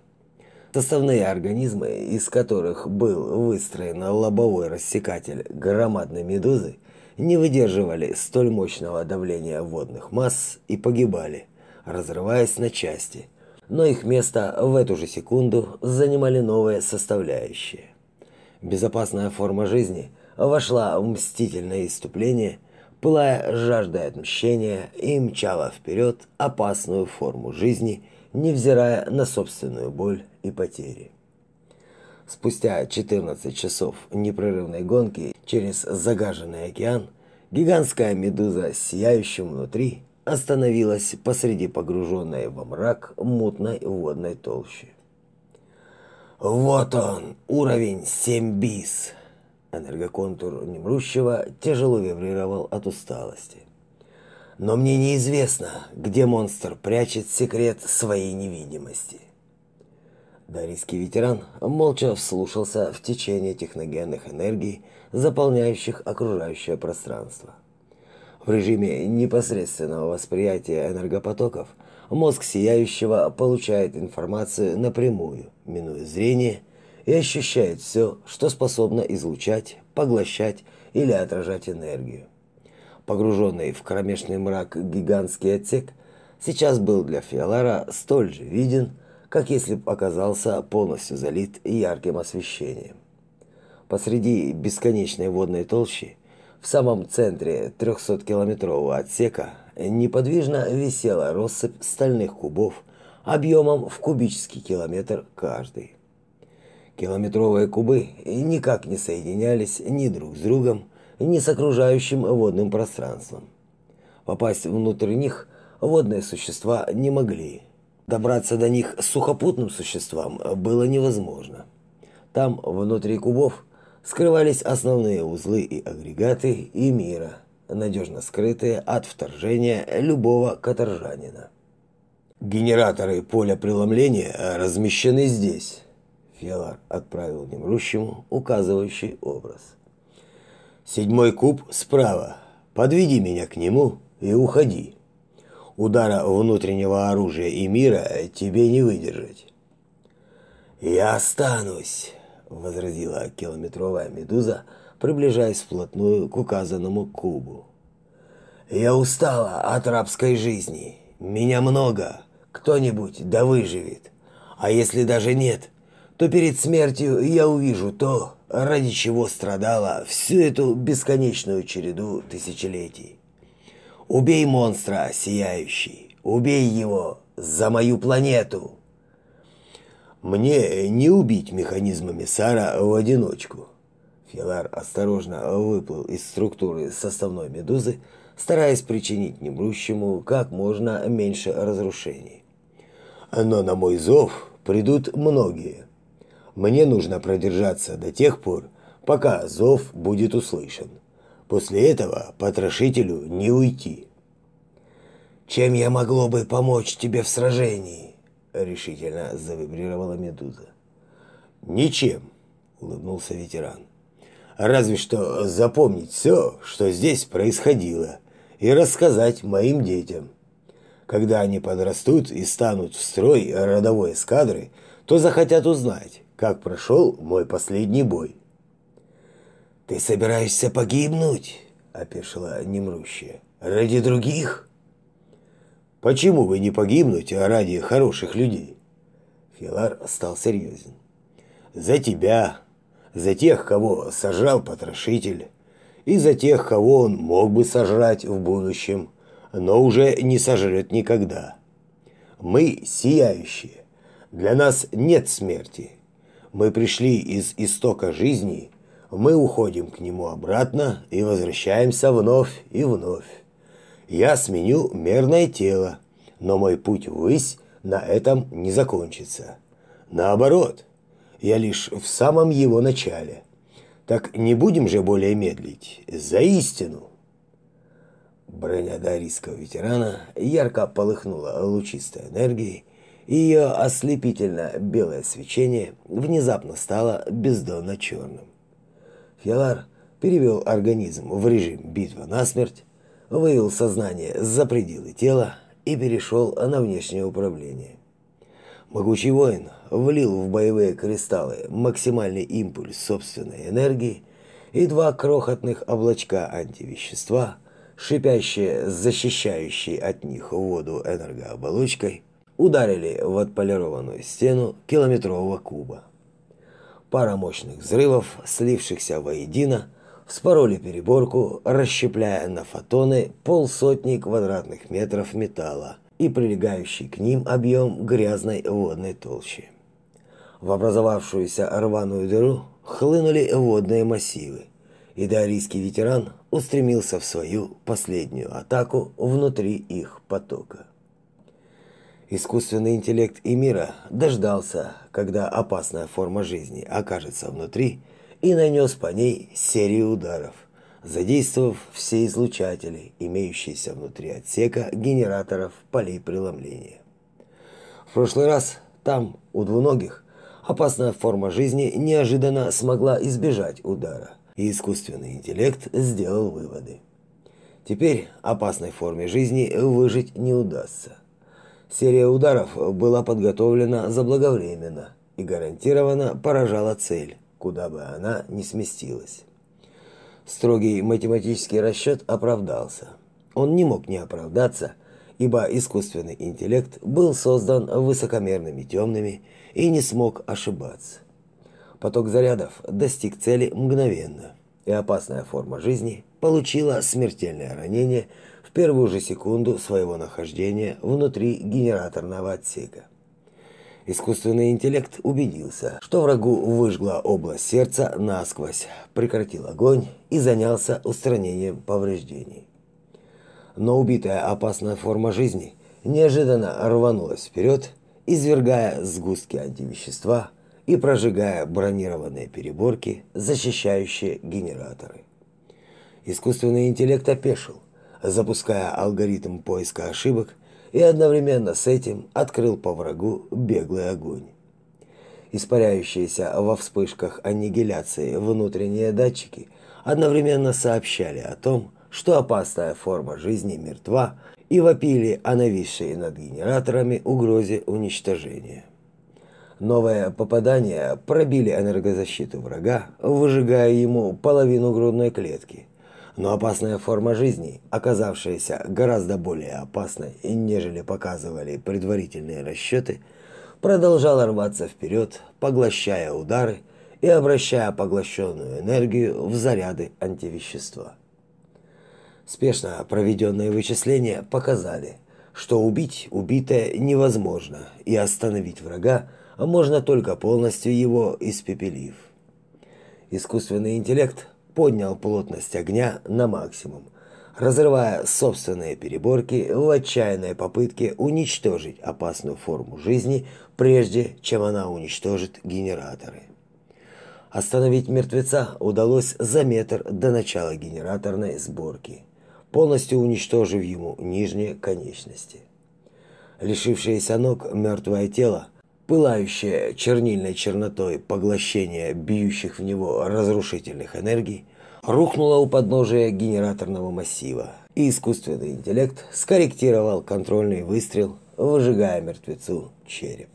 Составные организмы, из которых был выстроен лобовой рассекатель громадной медузы, не выдерживали столь мощного давления водных масс и погибали, разрываясь на части. Но их место в эту же секунду занимали новые составляющие. Безопасная форма жизни вошла в мстительное иступление, пылая жаждой отмщения и мчала вперед опасную форму жизни, невзирая на собственную боль и потери. Спустя 14 часов непрерывной гонки через загаженный океан, гигантская медуза с сияющим внутри остановилась посреди погруженной во мрак мутной водной толщи. «Вот он, уровень 7 бис!» Энергоконтур Немрущего тяжело вибрировал от усталости. «Но мне неизвестно, где монстр прячет секрет своей невидимости». Дарийский ветеран молча вслушался в течение техногенных энергий, заполняющих окружающее пространство. В режиме непосредственного восприятия энергопотоков мозг сияющего получает информацию напрямую, минуя зрение, и ощущает все, что способно излучать, поглощать или отражать энергию. Погруженный в кромешный мрак гигантский отсек сейчас был для Фиолара столь же виден, как если бы оказался полностью залит ярким освещением. Посреди бесконечной водной толщи, в самом центре 300-километрового отсека, неподвижно висела россыпь стальных кубов объемом в кубический километр каждый. Километровые кубы никак не соединялись ни друг с другом, ни с окружающим водным пространством. Попасть внутрь них водные существа не могли, Добраться до них сухопутным существам было невозможно. Там, внутри кубов, скрывались основные узлы и агрегаты и мира, надежно скрытые от вторжения любого каторжанина. Генераторы поля преломления размещены здесь. Фелар отправил немрущему указывающий образ. Седьмой куб справа. Подведи меня к нему и уходи удара внутреннего оружия и мира тебе не выдержать. Я останусь, возразила километровая медуза, приближаясь вплотную к указанному кубу. Я устала от рабской жизни. Меня много. Кто-нибудь да выживет. А если даже нет, то перед смертью я увижу то, ради чего страдала всю эту бесконечную череду тысячелетий. Убей монстра, сияющий. Убей его за мою планету. Мне не убить механизм Миссара в одиночку. Филар осторожно выплыл из структуры составной медузы, стараясь причинить немрущему как можно меньше разрушений. Но на мой зов придут многие. Мне нужно продержаться до тех пор, пока зов будет услышан. После этого потрошителю не уйти. Чем я могло бы помочь тебе в сражении? Решительно завибрировала медуза. Ничем, улыбнулся ветеран. Разве что запомнить все, что здесь происходило, и рассказать моим детям. Когда они подрастут и станут в строй родовой эскадры, то захотят узнать, как прошел мой последний бой. «Ты собираешься погибнуть?» – опешила немрущая. «Ради других?» «Почему бы не погибнуть ради хороших людей?» Филар стал серьезен. «За тебя, за тех, кого сожрал потрошитель, и за тех, кого он мог бы сожрать в будущем, но уже не сожрет никогда. Мы сияющие. Для нас нет смерти. Мы пришли из истока жизни мы уходим к нему обратно и возвращаемся вновь и вновь. Я сменю мерное тело, но мой путь ввысь на этом не закончится. Наоборот, я лишь в самом его начале. Так не будем же более медлить. За истину. Броня дарийского ветерана ярко полыхнула лучистой энергией, и ее ослепительно белое свечение внезапно стало бездонно черным. Фиалар перевел организм в режим битва насмерть, вывел сознание за пределы тела и перешел на внешнее управление. Могучий воин влил в боевые кристаллы максимальный импульс собственной энергии, и два крохотных облачка антивещества, шипящие, защищающие от них воду энергооболочкой, ударили в отполированную стену километрового куба. Пара мощных взрывов, слившихся воедино, вспороли переборку, расщепляя на фотоны полсотни квадратных метров металла и прилегающий к ним объем грязной водной толщи. В образовавшуюся рваную дыру хлынули водные массивы, и дарийский ветеран устремился в свою последнюю атаку внутри их потока. Искусственный интеллект Эмира дождался, когда опасная форма жизни окажется внутри, и нанес по ней серию ударов, задействовав все излучатели, имеющиеся внутри отсека генераторов полей преломления. В прошлый раз там, у двуногих, опасная форма жизни неожиданно смогла избежать удара, и искусственный интеллект сделал выводы. Теперь опасной форме жизни выжить не удастся. Серия ударов была подготовлена заблаговременно и гарантированно поражала цель, куда бы она ни сместилась. Строгий математический расчет оправдался. Он не мог не оправдаться, ибо искусственный интеллект был создан высокомерными темными и не смог ошибаться. Поток зарядов достиг цели мгновенно, и опасная форма жизни получила смертельное ранение в первую же секунду своего нахождения внутри генераторного отсека. Искусственный интеллект убедился, что врагу выжгла область сердца насквозь, прекратил огонь и занялся устранением повреждений. Но убитая опасная форма жизни неожиданно рванулась вперед, извергая сгустки антивещества и прожигая бронированные переборки, защищающие генераторы. Искусственный интеллект опешил, запуская алгоритм поиска ошибок – и одновременно с этим открыл по врагу беглый огонь. Испаряющиеся во вспышках аннигиляции внутренние датчики одновременно сообщали о том, что опасная форма жизни мертва и вопили о нависшей над генераторами угрозе уничтожения. Новые попадания пробили энергозащиту врага, выжигая ему половину грудной клетки – но опасная форма жизни, оказавшаяся гораздо более опасной, нежели показывали предварительные расчеты, продолжала рваться вперед, поглощая удары и обращая поглощенную энергию в заряды антивещества. Спешно проведенные вычисления показали, что убить убитое невозможно, и остановить врага можно только полностью его испепелив. Искусственный интеллект поднял плотность огня на максимум, разрывая собственные переборки в отчаянной попытке уничтожить опасную форму жизни, прежде чем она уничтожит генераторы. Остановить мертвеца удалось за метр до начала генераторной сборки, полностью уничтожив ему нижние конечности. Лишившееся ног мертвое тело пылающее чернильной чернотой поглощение бьющих в него разрушительных энергий, рухнуло у подножия генераторного массива, и искусственный интеллект скорректировал контрольный выстрел, выжигая мертвецу череп.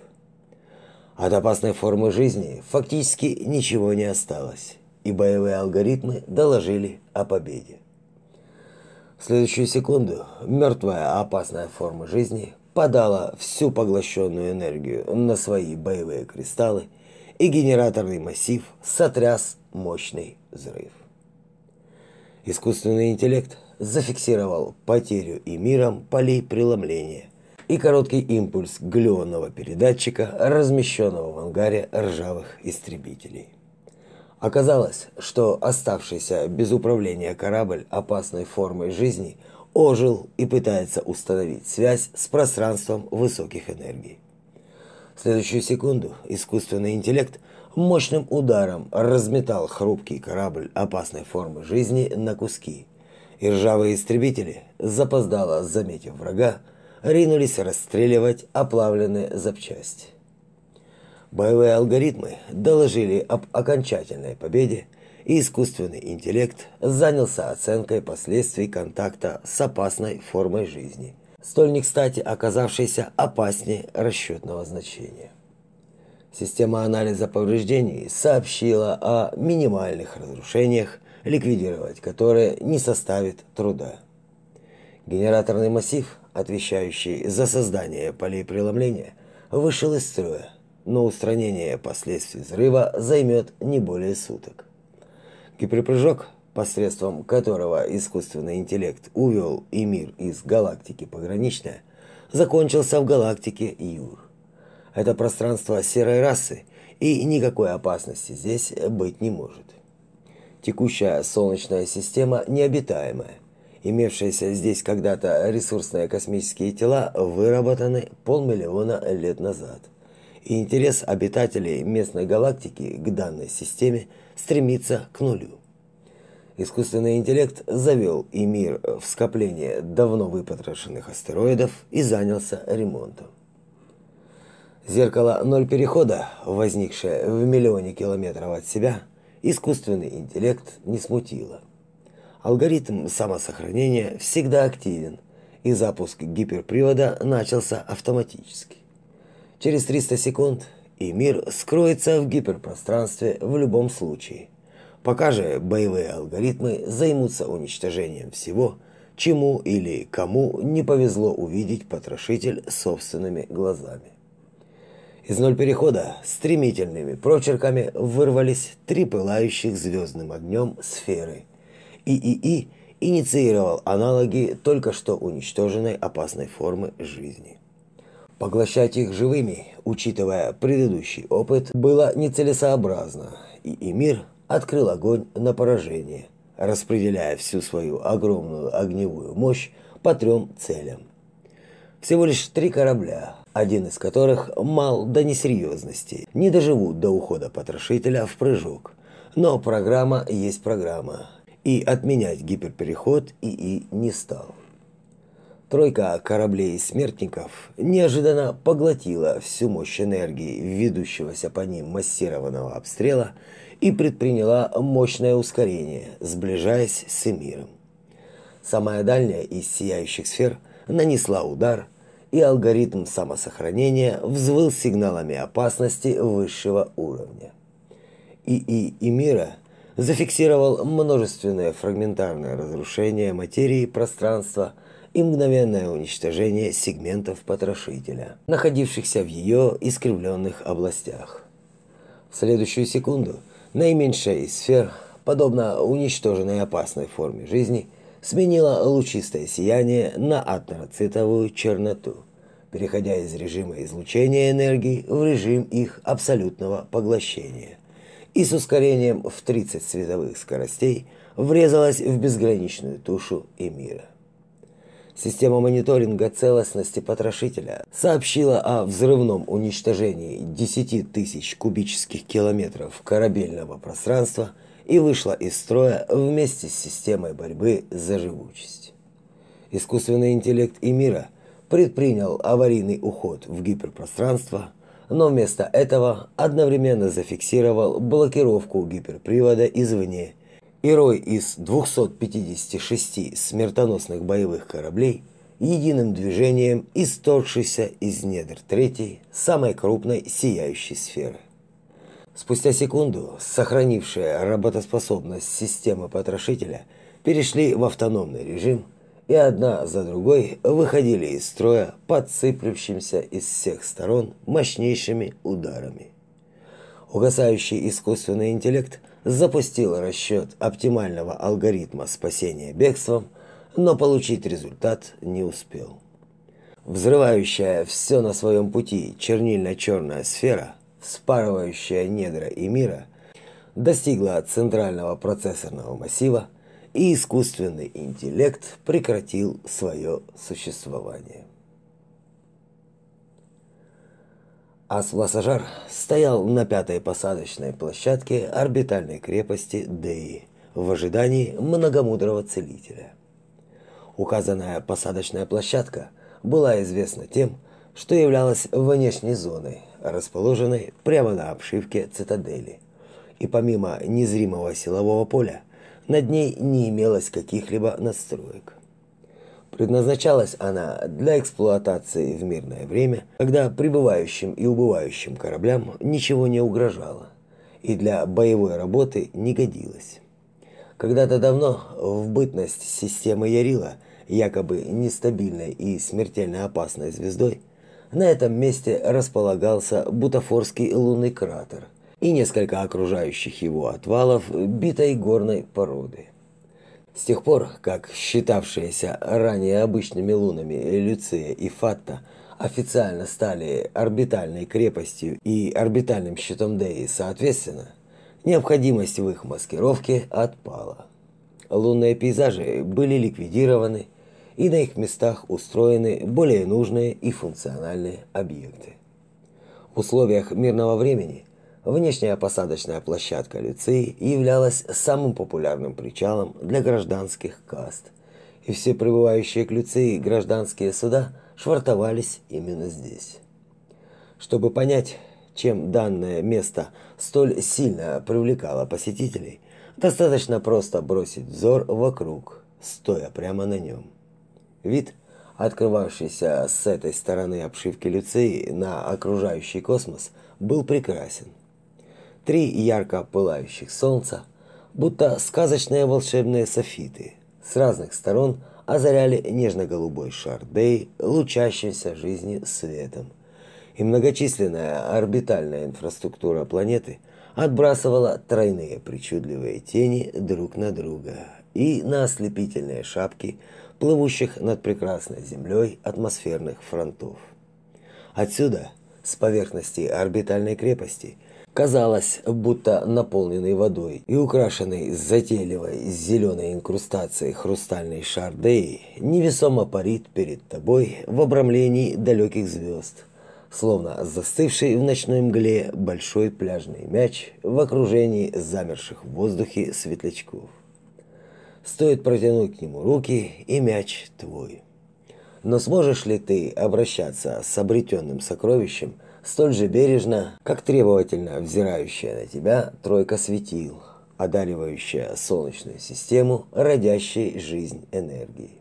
От опасной формы жизни фактически ничего не осталось, и боевые алгоритмы доложили о победе. В следующую секунду мертвая опасная форма жизни подала всю поглощенную энергию на свои боевые кристаллы, и генераторный массив сотряс мощный взрыв. Искусственный интеллект зафиксировал потерю и миром полей преломления и короткий импульс глионного передатчика, размещенного в ангаре ржавых истребителей. Оказалось, что оставшийся без управления корабль опасной формой жизни – ожил и пытается установить связь с пространством высоких энергий. В следующую секунду искусственный интеллект мощным ударом разметал хрупкий корабль опасной формы жизни на куски, и ржавые истребители, запоздало заметив врага, ринулись расстреливать оплавленные запчасти. Боевые алгоритмы доложили об окончательной победе и искусственный интеллект занялся оценкой последствий контакта с опасной формой жизни, столь не кстати оказавшейся опаснее расчетного значения. Система анализа повреждений сообщила о минимальных разрушениях, ликвидировать которые не составит труда. Генераторный массив, отвечающий за создание полей преломления, вышел из строя, но устранение последствий взрыва займет не более суток. Гиперпрыжок, посредством которого искусственный интеллект увел и мир из галактики пограничная, закончился в галактике Юр. Это пространство серой расы, и никакой опасности здесь быть не может. Текущая Солнечная система необитаемая. Имевшиеся здесь когда-то ресурсные космические тела выработаны полмиллиона лет назад. И интерес обитателей местной галактики к данной системе стремится к нулю. Искусственный интеллект завел и мир в скопление давно выпотрошенных астероидов и занялся ремонтом. Зеркало ноль перехода, возникшее в миллионе километров от себя, искусственный интеллект не смутило. Алгоритм самосохранения всегда активен, и запуск гиперпривода начался автоматически. Через 300 секунд и мир скроется в гиперпространстве в любом случае. Пока же боевые алгоритмы займутся уничтожением всего, чему или кому не повезло увидеть потрошитель собственными глазами. Из ноль перехода стремительными прочерками вырвались три пылающих звездным огнем сферы. ИИИ инициировал аналоги только что уничтоженной опасной формы жизни. Поглощать их живыми, учитывая предыдущий опыт, было нецелесообразно, и Эмир открыл огонь на поражение, распределяя всю свою огромную огневую мощь по трем целям. Всего лишь три корабля, один из которых мал до несерьезности, не доживут до ухода потрошителя в прыжок. Но программа есть программа, и отменять гиперпереход ИИ не стал. Тройка кораблей-смертников неожиданно поглотила всю мощь энергии ведущегося по ним массированного обстрела и предприняла мощное ускорение, сближаясь с Эмиром. Самая дальняя из сияющих сфер нанесла удар – и алгоритм самосохранения взвыл сигналами опасности высшего уровня. ИИ Эмира зафиксировал множественное фрагментарное разрушение материи пространства и мгновенное уничтожение сегментов потрошителя, находившихся в ее искривленных областях. В следующую секунду наименьшая из сфер, подобно уничтоженной опасной форме жизни – сменила лучистое сияние на атроцитовую черноту, переходя из режима излучения энергии в режим их абсолютного поглощения. И с ускорением в 30 световых скоростей врезалась в безграничную тушу Эмира. Система мониторинга целостности потрошителя сообщила о взрывном уничтожении 10 тысяч кубических километров корабельного пространства – и вышла из строя вместе с системой борьбы за живучесть. Искусственный интеллект Эмира предпринял аварийный уход в гиперпространство, но вместо этого одновременно зафиксировал блокировку гиперпривода извне, рой из 256 смертоносных боевых кораблей единым движением исторгшийся из недр третьей, самой крупной сияющей сферы. Спустя секунду сохранившая работоспособность системы потрошителя перешли в автономный режим и одна за другой выходили из строя подсыплющимся из всех сторон мощнейшими ударами. Угасающий искусственный интеллект запустил расчет оптимального алгоритма спасения бегством, но получить результат не успел. Взрывающая все на своем пути чернильно-черная сфера – вспарывающая недра и мира, достигла центрального процессорного массива, и искусственный интеллект прекратил свое существование. Асвласажар стоял на пятой посадочной площадке орбитальной крепости Деи в ожидании многомудрого целителя. Указанная посадочная площадка была известна тем, что являлась внешней зоной, расположенной прямо на обшивке цитадели. И помимо незримого силового поля, над ней не имелось каких-либо настроек. Предназначалась она для эксплуатации в мирное время, когда прибывающим и убывающим кораблям ничего не угрожало, и для боевой работы не годилась. Когда-то давно, в бытность системы Ярила, якобы нестабильной и смертельно опасной звездой, на этом месте располагался бутафорский лунный кратер и несколько окружающих его отвалов битой горной породы. С тех пор, как считавшиеся ранее обычными лунами Люция и Фатта официально стали орбитальной крепостью и орбитальным щитом Деи соответственно, необходимость в их маскировке отпала. Лунные пейзажи были ликвидированы, и на их местах устроены более нужные и функциональные объекты. В условиях мирного времени внешняя посадочная площадка Люции являлась самым популярным причалом для гражданских каст, и все прибывающие к Люции гражданские суда швартовались именно здесь. Чтобы понять, чем данное место столь сильно привлекало посетителей, достаточно просто бросить взор вокруг, стоя прямо на нем. Вид, открывавшийся с этой стороны обшивки Люции на окружающий космос, был прекрасен. Три ярко пылающих солнца, будто сказочные волшебные софиты, с разных сторон озаряли нежно-голубой шар Дэй, лучащийся жизни светом. И многочисленная орбитальная инфраструктура планеты отбрасывала тройные причудливые тени друг на друга и на ослепительные шапки плывущих над прекрасной землей атмосферных фронтов. Отсюда, с поверхности орбитальной крепости, казалось, будто наполненный водой и украшенный затейливой зеленой инкрустацией хрустальной шар Деи невесомо парит перед тобой в обрамлении далеких звезд, словно застывший в ночной мгле большой пляжный мяч в окружении замерших в воздухе светлячков. Стоит протянуть к нему руки, и мяч твой. Но сможешь ли ты обращаться с обретенным сокровищем столь же бережно, как требовательно взирающая на тебя тройка светил, одаривающая солнечную систему родящей жизнь энергией?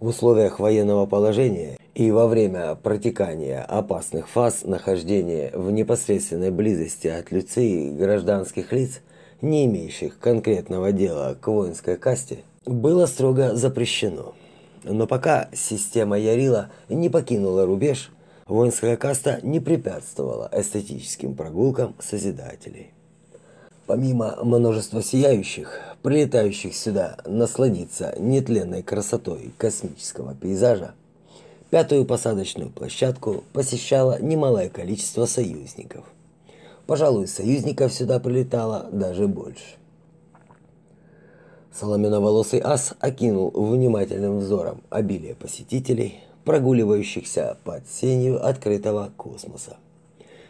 В условиях военного положения и во время протекания опасных фаз нахождения в непосредственной близости от Люции гражданских лиц – не имеющих конкретного дела к воинской касте, было строго запрещено. Но пока система Ярила не покинула рубеж, воинская каста не препятствовала эстетическим прогулкам созидателей. Помимо множества сияющих, прилетающих сюда насладиться нетленной красотой космического пейзажа, пятую посадочную площадку посещало немалое количество союзников. Пожалуй, союзников сюда прилетало даже больше. Соломенноволосый ас окинул внимательным взором обилие посетителей, прогуливающихся под сенью открытого космоса.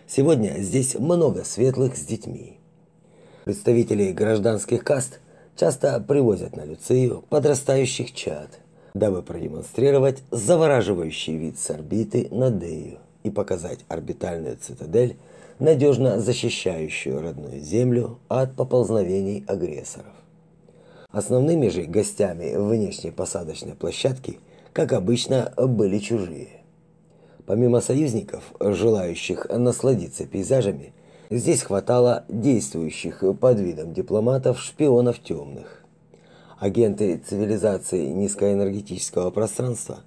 Сегодня здесь много светлых с детьми. Представители гражданских каст часто привозят на Люцию подрастающих чад, дабы продемонстрировать завораживающий вид с орбиты на Дею и показать орбитальную цитадель надежно защищающую родную землю от поползновений агрессоров. Основными же гостями внешней посадочной площадки, как обычно, были чужие. Помимо союзников, желающих насладиться пейзажами, здесь хватало действующих под видом дипломатов шпионов темных. Агенты цивилизации низкоэнергетического пространства,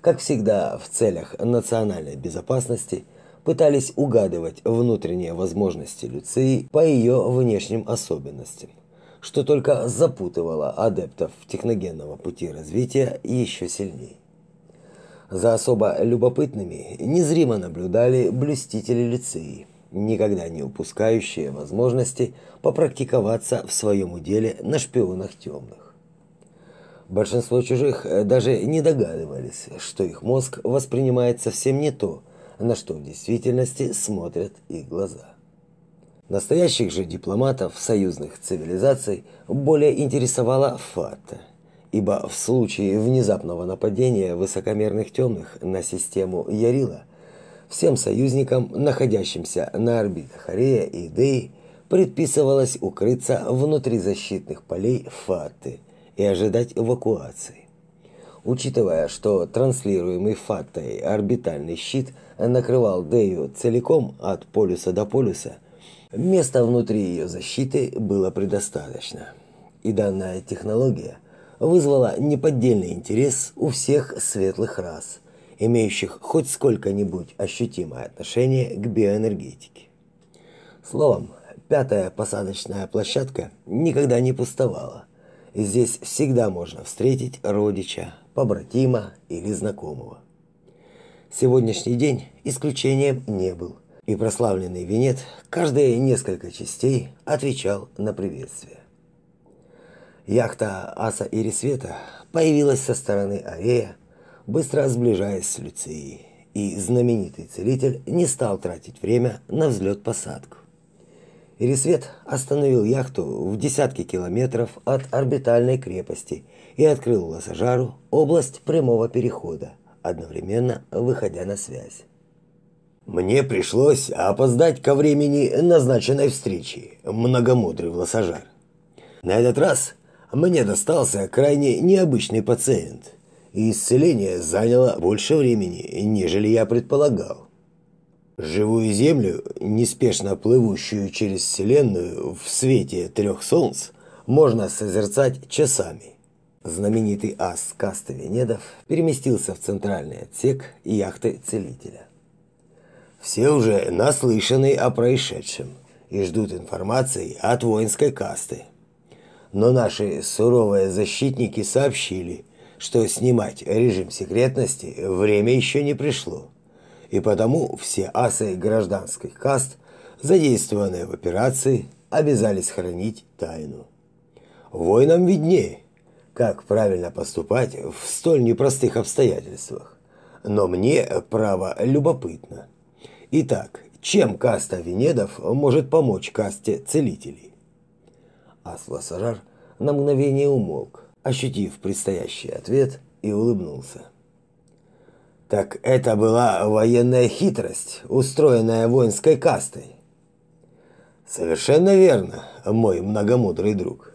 как всегда в целях национальной безопасности – пытались угадывать внутренние возможности Люции по ее внешним особенностям, что только запутывало адептов техногенного пути развития еще сильнее. За особо любопытными незримо наблюдали блюстители Люции, никогда не упускающие возможности попрактиковаться в своем уделе на шпионах темных. Большинство чужих даже не догадывались, что их мозг воспринимает совсем не то, на что в действительности смотрят их глаза. Настоящих же дипломатов союзных цивилизаций более интересовала фата, ибо в случае внезапного нападения высокомерных темных на систему Ярила всем союзникам, находящимся на орбитах Арея и Деи, предписывалось укрыться внутри защитных полей Фаты и ожидать эвакуации. Учитывая, что транслируемый Фаттой орбитальный щит накрывал Дею целиком от полюса до полюса, места внутри ее защиты было предостаточно. И данная технология вызвала неподдельный интерес у всех светлых рас, имеющих хоть сколько-нибудь ощутимое отношение к биоэнергетике. Словом, пятая посадочная площадка никогда не пустовала – здесь всегда можно встретить родича, побратима или знакомого. Сегодняшний день исключением не был, и прославленный винет каждые несколько частей отвечал на приветствие. Яхта Аса Ирисвета появилась со стороны Арея, быстро сближаясь с Люцией, и знаменитый целитель не стал тратить время на взлет-посадку. Ирисвет остановил яхту в десятке километров от орбитальной крепости и открыл Лосожару область прямого перехода, одновременно выходя на связь. Мне пришлось опоздать ко времени назначенной встречи, многомудрый Власожар. На этот раз мне достался крайне необычный пациент, и исцеление заняло больше времени, нежели я предполагал. Живую Землю, неспешно плывущую через Вселенную в свете трех солнц, можно созерцать часами. Знаменитый ас касты Венедов переместился в центральный отсек яхты Целителя. Все уже наслышаны о происшедшем и ждут информации от воинской касты. Но наши суровые защитники сообщили, что снимать режим секретности время еще не пришло и потому все асы гражданских каст, задействованные в операции, обязались хранить тайну. Воинам виднее, как правильно поступать в столь непростых обстоятельствах. Но мне право любопытно. Итак, чем каста Венедов может помочь касте целителей? Асласажар на мгновение умолк, ощутив предстоящий ответ, и улыбнулся. Так это была военная хитрость, устроенная воинской кастой. Совершенно верно, мой многомудрый друг.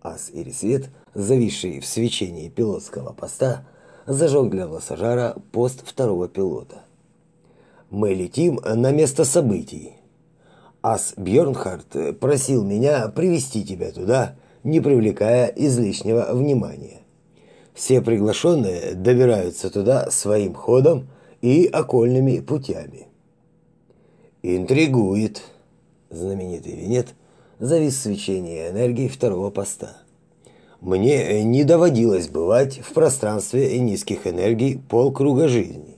Ас Ирисвет, зависший в свечении пилотского поста, зажег для Власажара пост второго пилота. Мы летим на место событий. Ас Бьорнхард просил меня привести тебя туда, не привлекая излишнего внимания. Все приглашенные добираются туда своим ходом и окольными путями. Интригует. Знаменитый винет завис в свечении энергии второго поста. Мне не доводилось бывать в пространстве низких энергий полкруга жизни.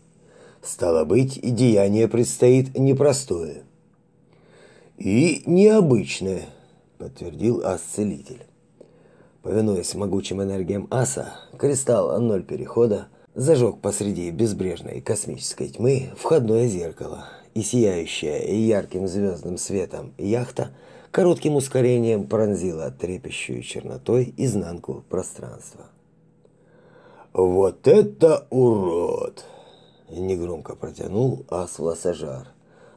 Стало быть, деяние предстоит непростое. И необычное, подтвердил ас-целитель. Повинуясь могучим энергиям аса, кристалл ноль перехода зажег посреди безбрежной космической тьмы входное зеркало, и сияющая ярким звездным светом яхта коротким ускорением пронзила трепещущей чернотой изнанку пространства. «Вот это урод!» – негромко протянул ас-власажар,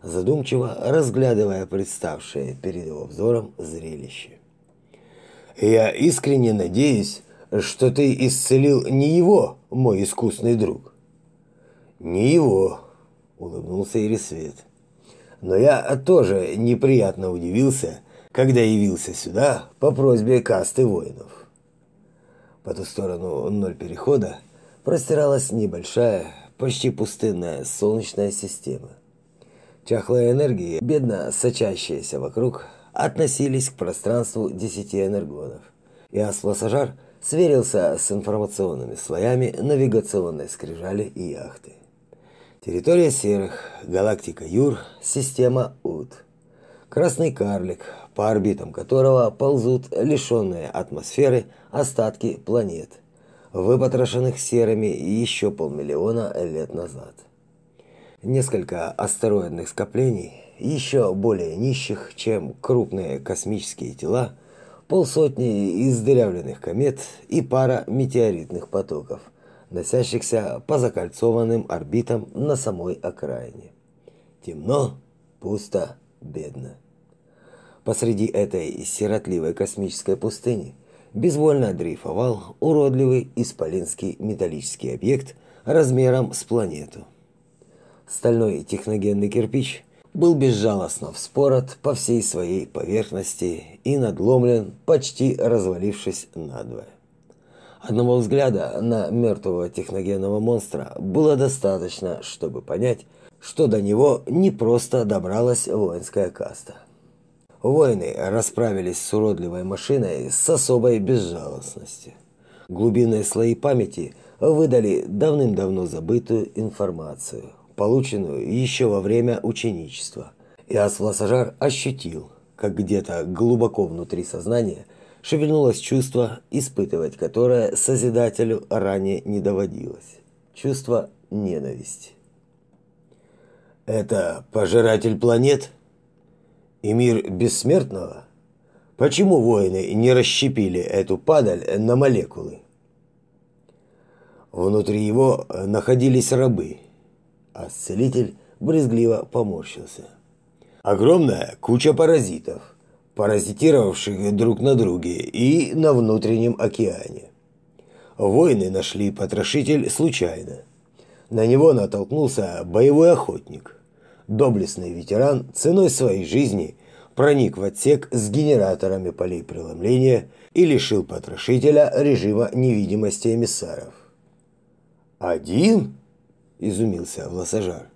задумчиво разглядывая представшее перед его взором зрелище. Я искренне надеюсь, что ты исцелил не его, мой искусный друг. Не его, улыбнулся Ирисвет. Но я тоже неприятно удивился, когда явился сюда по просьбе касты воинов. По ту сторону ноль перехода простиралась небольшая, почти пустынная солнечная система. Чахлая энергия, бедно сочащаяся вокруг, относились к пространству десяти энергонов. И Асласажар сверился с информационными слоями навигационной скрижали и яхты. Территория серых, галактика Юр, система УТ. Красный карлик, по орбитам которого ползут лишенные атмосферы остатки планет, выпотрошенных серыми еще полмиллиона лет назад. Несколько астероидных скоплений еще более нищих, чем крупные космические тела, полсотни издырявленных комет и пара метеоритных потоков, носящихся по закольцованным орбитам на самой окраине. Темно, пусто, бедно. Посреди этой сиротливой космической пустыни безвольно дрейфовал уродливый исполинский металлический объект размером с планету. Стальной техногенный кирпич – был безжалостно вспорот по всей своей поверхности и надломлен, почти развалившись надвое. Одного взгляда на мертвого техногенного монстра было достаточно, чтобы понять, что до него не просто добралась воинская каста. Воины расправились с уродливой машиной с особой безжалостностью. Глубинные слои памяти выдали давным-давно забытую информацию, полученную еще во время ученичества. И Асфласажар ощутил, как где-то глубоко внутри сознания шевельнулось чувство, испытывать которое Созидателю ранее не доводилось. Чувство ненависти. «Это пожиратель планет? И мир бессмертного? Почему воины не расщепили эту падаль на молекулы?» Внутри его находились рабы, а целитель брезгливо поморщился. Огромная куча паразитов, паразитировавших друг на друге и на внутреннем океане. Воины нашли потрошитель случайно. На него натолкнулся боевой охотник. Доблестный ветеран ценой своей жизни проник в отсек с генераторами полей преломления и лишил потрошителя режима невидимости эмиссаров. «Один?» – изумился Власожар.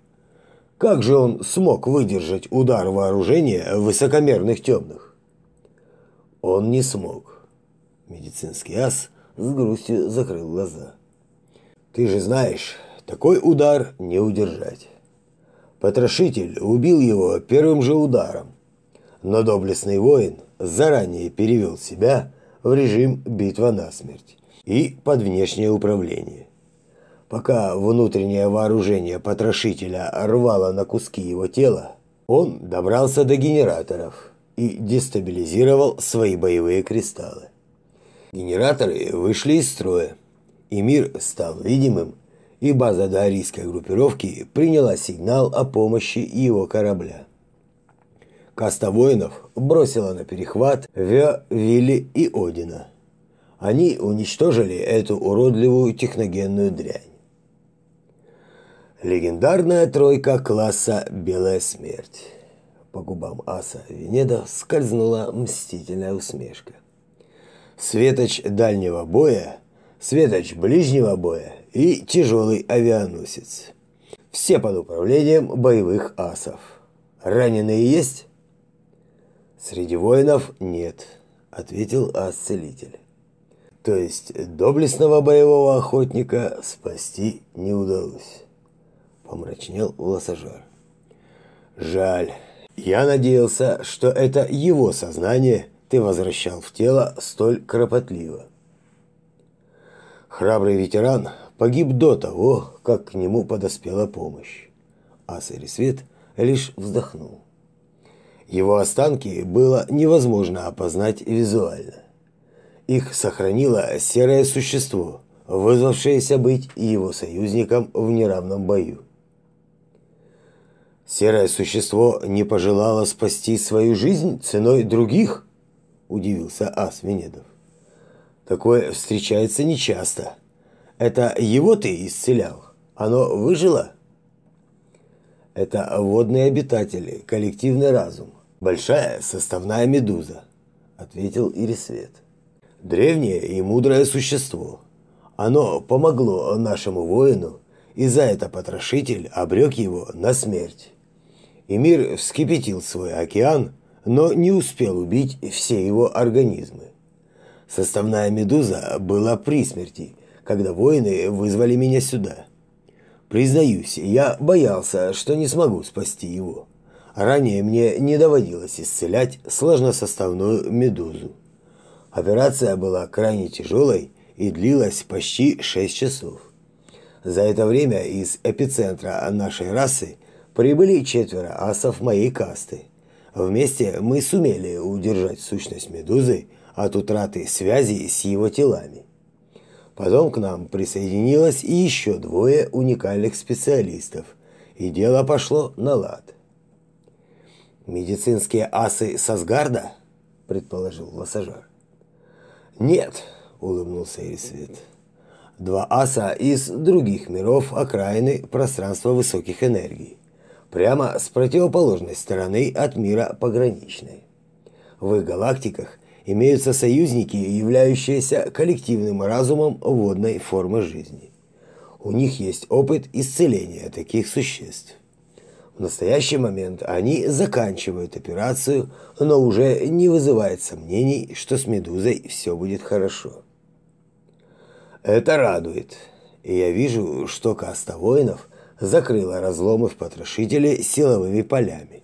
«Как же он смог выдержать удар вооружения высокомерных темных?» Он не смог. Медицинский ас с грустью закрыл глаза. «Ты же знаешь, такой удар не удержать». Потрошитель убил его первым же ударом, но доблестный воин заранее перевел себя в режим битва насмерть и под внешнее управление. Пока внутреннее вооружение потрошителя рвало на куски его тела, он добрался до генераторов и дестабилизировал свои боевые кристаллы. Генераторы вышли из строя, и мир стал видимым, и база даорийской группировки приняла сигнал о помощи его корабля. Каста воинов бросила на перехват Вя, Вилли и Одина. Они уничтожили эту уродливую техногенную дрянь. Легендарная тройка класса «Белая смерть». По губам аса Венеда скользнула мстительная усмешка. Светоч дальнего боя, светоч ближнего боя и тяжелый авианосец. Все под управлением боевых асов. Раненые есть? Среди воинов нет, ответил ас-целитель. То есть доблестного боевого охотника спасти не удалось помрачнел Лосожар. Жаль. Я надеялся, что это его сознание ты возвращал в тело столь кропотливо. Храбрый ветеран погиб до того, как к нему подоспела помощь. А Свет лишь вздохнул. Его останки было невозможно опознать визуально. Их сохранило серое существо, вызвавшееся быть его союзником в неравном бою. Серое существо не пожелало спасти свою жизнь ценой других? Удивился Ас Венедов. Такое встречается нечасто. Это его ты исцелял? Оно выжило? Это водные обитатели, коллективный разум. Большая составная медуза, ответил Ирисвет. Древнее и мудрое существо. Оно помогло нашему воину, и за это потрошитель обрек его на смерть и мир вскипятил свой океан, но не успел убить все его организмы. Составная медуза была при смерти, когда воины вызвали меня сюда. Признаюсь, я боялся, что не смогу спасти его. Ранее мне не доводилось исцелять сложносоставную медузу. Операция была крайне тяжелой и длилась почти 6 часов. За это время из эпицентра нашей расы прибыли четверо асов моей касты. Вместе мы сумели удержать сущность медузы от утраты связи с его телами. Потом к нам присоединилось и еще двое уникальных специалистов, и дело пошло на лад. «Медицинские асы Сасгарда?» – предположил Лосажар. «Нет», – улыбнулся Ирисвет. «Два аса из других миров окраины пространства высоких энергий прямо с противоположной стороны от мира пограничной. В их галактиках имеются союзники, являющиеся коллективным разумом водной формы жизни. У них есть опыт исцеления таких существ. В настоящий момент они заканчивают операцию, но уже не вызывает сомнений, что с «Медузой» все будет хорошо. Это радует. И я вижу, что каста воинов закрыла разломы в потрошителе силовыми полями.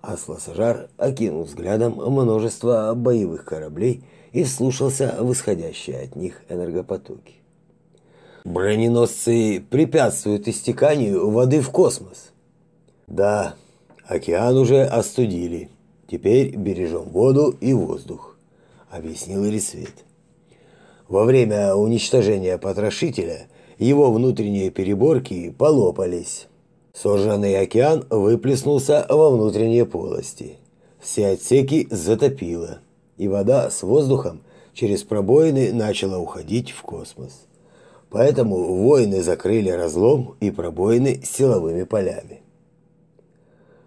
Асласажар окинул взглядом множество боевых кораблей и вслушался в исходящие от них энергопотоки. Броненосцы препятствуют истеканию воды в космос. Да, океан уже остудили. Теперь бережем воду и воздух, объяснил Ирисвет. Во время уничтожения потрошителя его внутренние переборки полопались. Сожженный океан выплеснулся во внутренние полости. Все отсеки затопило, и вода с воздухом через пробоины начала уходить в космос. Поэтому воины закрыли разлом и пробоины силовыми полями.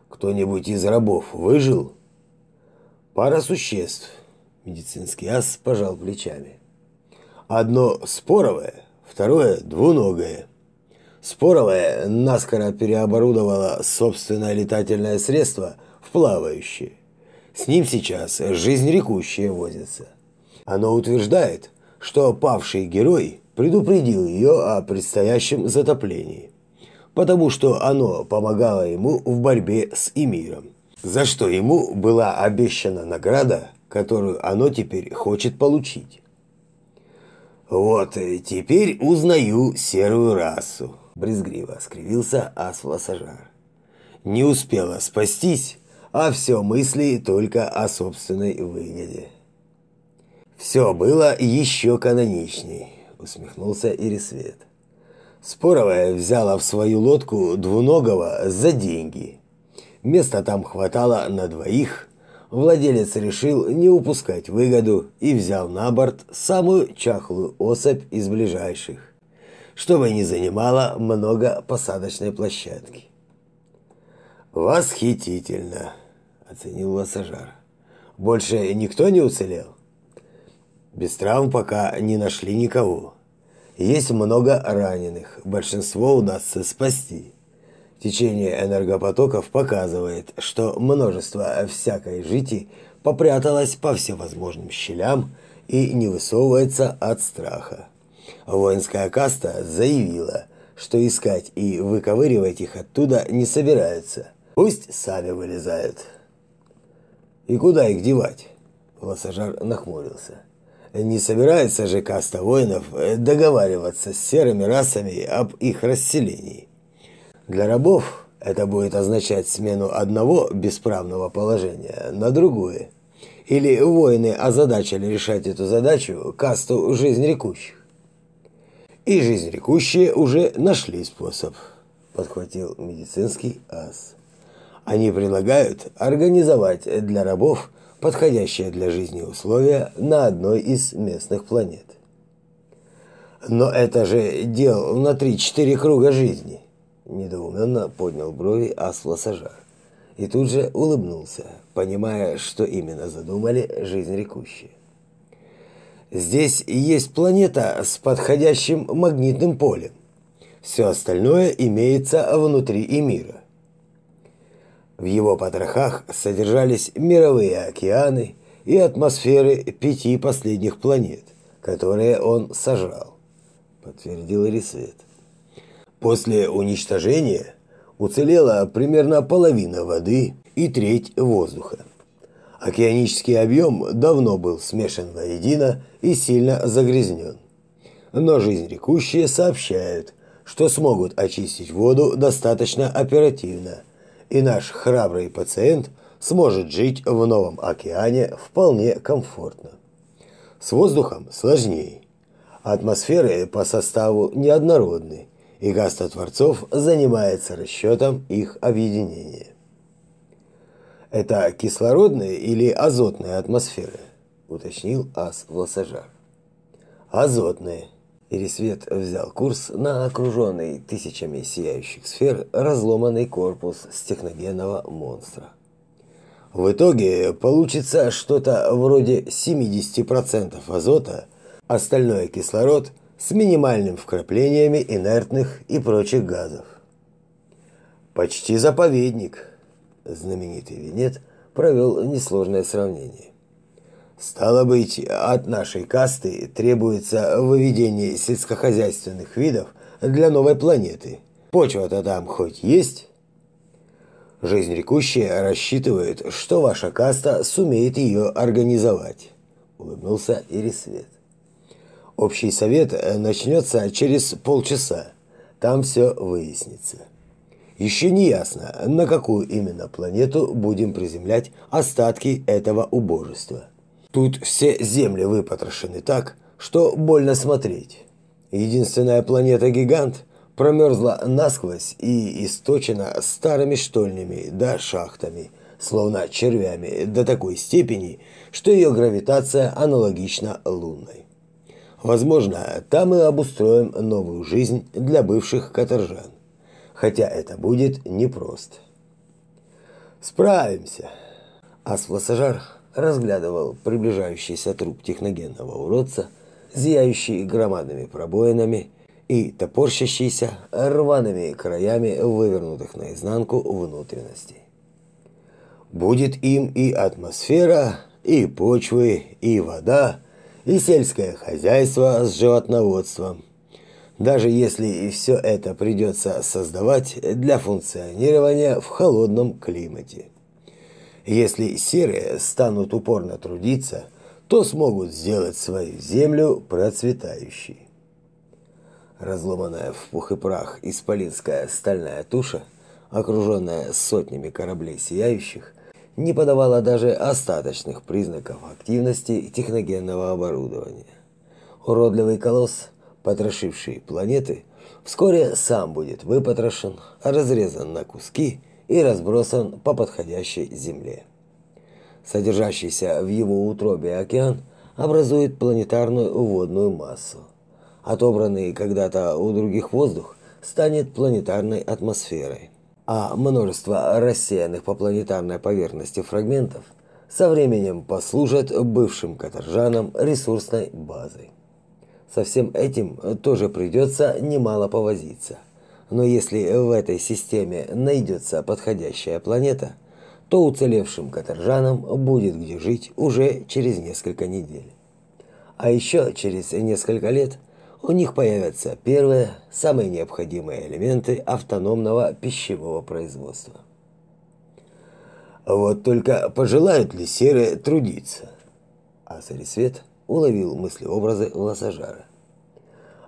Кто-нибудь из рабов выжил? Пара существ. Медицинский ас пожал плечами. Одно споровое, второе двуногое. Споровое наскоро переоборудовало собственное летательное средство в плавающее. С ним сейчас жизнерекущее возится. Оно утверждает, что павший герой предупредил ее о предстоящем затоплении, потому что оно помогало ему в борьбе с Эмиром, за что ему была обещана награда, которую оно теперь хочет получить. «Вот, теперь узнаю серую расу», – брезгливо скривился Асфласажар. «Не успела спастись, а все мысли только о собственной выгоде». «Все было еще каноничней», – усмехнулся Ирисвет. Споровая взяла в свою лодку двуногого за деньги. Места там хватало на двоих, владелец решил не упускать выгоду и взял на борт самую чахлую особь из ближайших, чтобы не занимала много посадочной площадки. «Восхитительно!» – оценил Лассажар. «Больше никто не уцелел?» «Без травм пока не нашли никого. Есть много раненых, большинство удастся спасти». Течение энергопотоков показывает, что множество всякой жити попряталось по всевозможным щелям и не высовывается от страха. Воинская каста заявила, что искать и выковыривать их оттуда не собираются. Пусть сами вылезают. И куда их девать? Лосожар нахмурился. Не собирается же каста воинов договариваться с серыми расами об их расселении. Для рабов это будет означать смену одного бесправного положения на другое. Или воины озадачили решать эту задачу касту жизнерекущих. И жизнерекущие уже нашли способ, подхватил медицинский ас. Они предлагают организовать для рабов подходящие для жизни условия на одной из местных планет. Но это же дело на 3-4 круга жизни. Недоуменно поднял брови Асласажар и тут же улыбнулся, понимая, что именно задумали жизнь рекущие. Здесь есть планета с подходящим магнитным полем. Все остальное имеется внутри Эмира. В его потрохах содержались мировые океаны и атмосферы пяти последних планет, которые он сожрал, подтвердил Рисвет. После уничтожения уцелела примерно половина воды и треть воздуха. Океанический объем давно был смешан воедино и сильно загрязнен. Но жизнь рекущие сообщают, что смогут очистить воду достаточно оперативно, и наш храбрый пациент сможет жить в новом океане вполне комфортно. С воздухом сложнее. Атмосферы по составу неоднородны, и Гаста Творцов занимается расчетом их объединения. Это кислородные или азотные атмосферы, уточнил Ас Власажар. Азотные. Ирисвет взял курс на окруженный тысячами сияющих сфер разломанный корпус стехногенного монстра. В итоге получится что-то вроде 70% азота, остальное кислород с минимальным вкраплениями инертных и прочих газов. Почти заповедник. Знаменитый Венет провел несложное сравнение. Стало быть, от нашей касты требуется выведение сельскохозяйственных видов для новой планеты. Почва-то там хоть есть? Жизнь рекущая рассчитывает, что ваша каста сумеет ее организовать, улыбнулся Ирисвет. Общий совет начнется через полчаса. Там все выяснится. Еще не ясно, на какую именно планету будем приземлять остатки этого убожества. Тут все земли выпотрошены так, что больно смотреть. Единственная планета-гигант промерзла насквозь и источена старыми штольнями да шахтами, словно червями, до такой степени, что ее гравитация аналогична лунной. Возможно, там мы обустроим новую жизнь для бывших каторжан хотя это будет непросто. Справимся. Асфлосажар разглядывал приближающийся труп техногенного уродца, зияющий громадными пробоинами и топорщащийся рваными краями вывернутых наизнанку внутренностей. Будет им и атмосфера, и почвы, и вода, и сельское хозяйство с животноводством – даже если и все это придется создавать для функционирования в холодном климате. Если серые станут упорно трудиться, то смогут сделать свою землю процветающей. Разломанная в пух и прах исполинская стальная туша, окруженная сотнями кораблей сияющих, не подавала даже остаточных признаков активности техногенного оборудования. Уродливый колосс потрошивший планеты, вскоре сам будет выпотрошен, разрезан на куски и разбросан по подходящей земле. Содержащийся в его утробе океан образует планетарную водную массу. Отобранный когда-то у других воздух станет планетарной атмосферой, а множество рассеянных по планетарной поверхности фрагментов со временем послужат бывшим каторжанам ресурсной базой. Со всем этим тоже придется немало повозиться. Но если в этой системе найдется подходящая планета, то уцелевшим каторжанам будет где жить уже через несколько недель. А еще через несколько лет у них появятся первые, самые необходимые элементы автономного пищевого производства. Вот только пожелают ли серые трудиться? А Свет уловил мысли-образы Лосажара.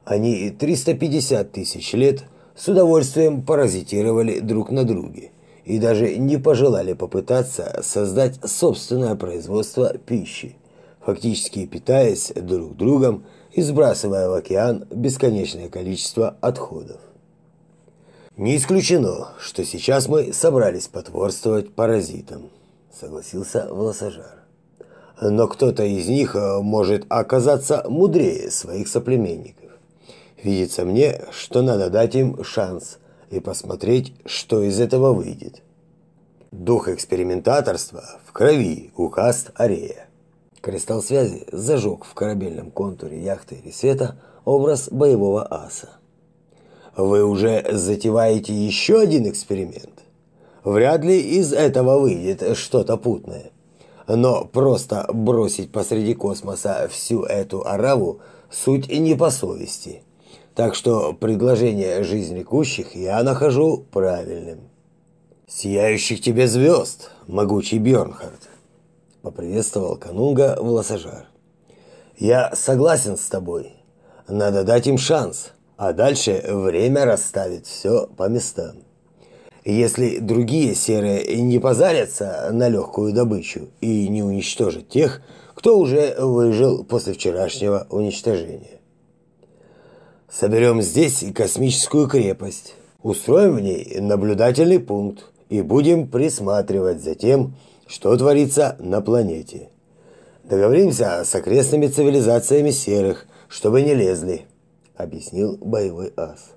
Они 350 тысяч лет с удовольствием паразитировали друг на друге и даже не пожелали попытаться создать собственное производство пищи, фактически питаясь друг другом и сбрасывая в океан бесконечное количество отходов. Не исключено, что сейчас мы собрались потворствовать паразитам, согласился Волосожар но кто-то из них э, может оказаться мудрее своих соплеменников. Видится мне, что надо дать им шанс и посмотреть, что из этого выйдет. Дух экспериментаторства в крови у каст Арея. Кристалл связи зажег в корабельном контуре яхты Ресвета образ боевого аса. Вы уже затеваете еще один эксперимент? Вряд ли из этого выйдет что-то путное. Но просто бросить посреди космоса всю эту ораву суть не по совести. Так что предложение жизнелекущих я нахожу правильным. «Сияющих тебе звезд, могучий Бьернхард!» – поприветствовал Канунга Волосожар. «Я согласен с тобой. Надо дать им шанс, а дальше время расставит все по местам». Если другие серые не позарятся на легкую добычу и не уничтожат тех, кто уже выжил после вчерашнего уничтожения. Соберем здесь космическую крепость, устроим в ней наблюдательный пункт и будем присматривать за тем, что творится на планете. Договоримся с окрестными цивилизациями серых, чтобы не лезли, объяснил боевой ас.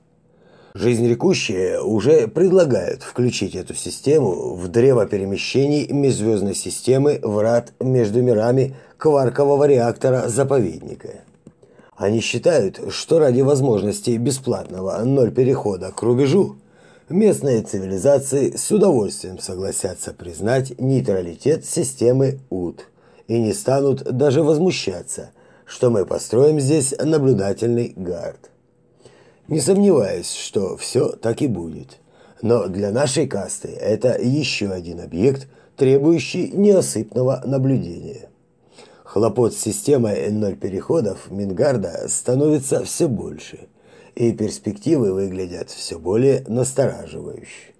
Жизнерекущие уже предлагают включить эту систему в древо перемещений межзвездной системы врат между мирами кваркового реактора заповедника. Они считают, что ради возможности бесплатного ноль перехода к рубежу местные цивилизации с удовольствием согласятся признать нейтралитет системы УТ и не станут даже возмущаться, что мы построим здесь наблюдательный гард. Не сомневаюсь, что все так и будет. Но для нашей касты это еще один объект, требующий неосыпного наблюдения. Хлопот с системой ноль переходов Мингарда становится все больше, и перспективы выглядят все более настораживающе.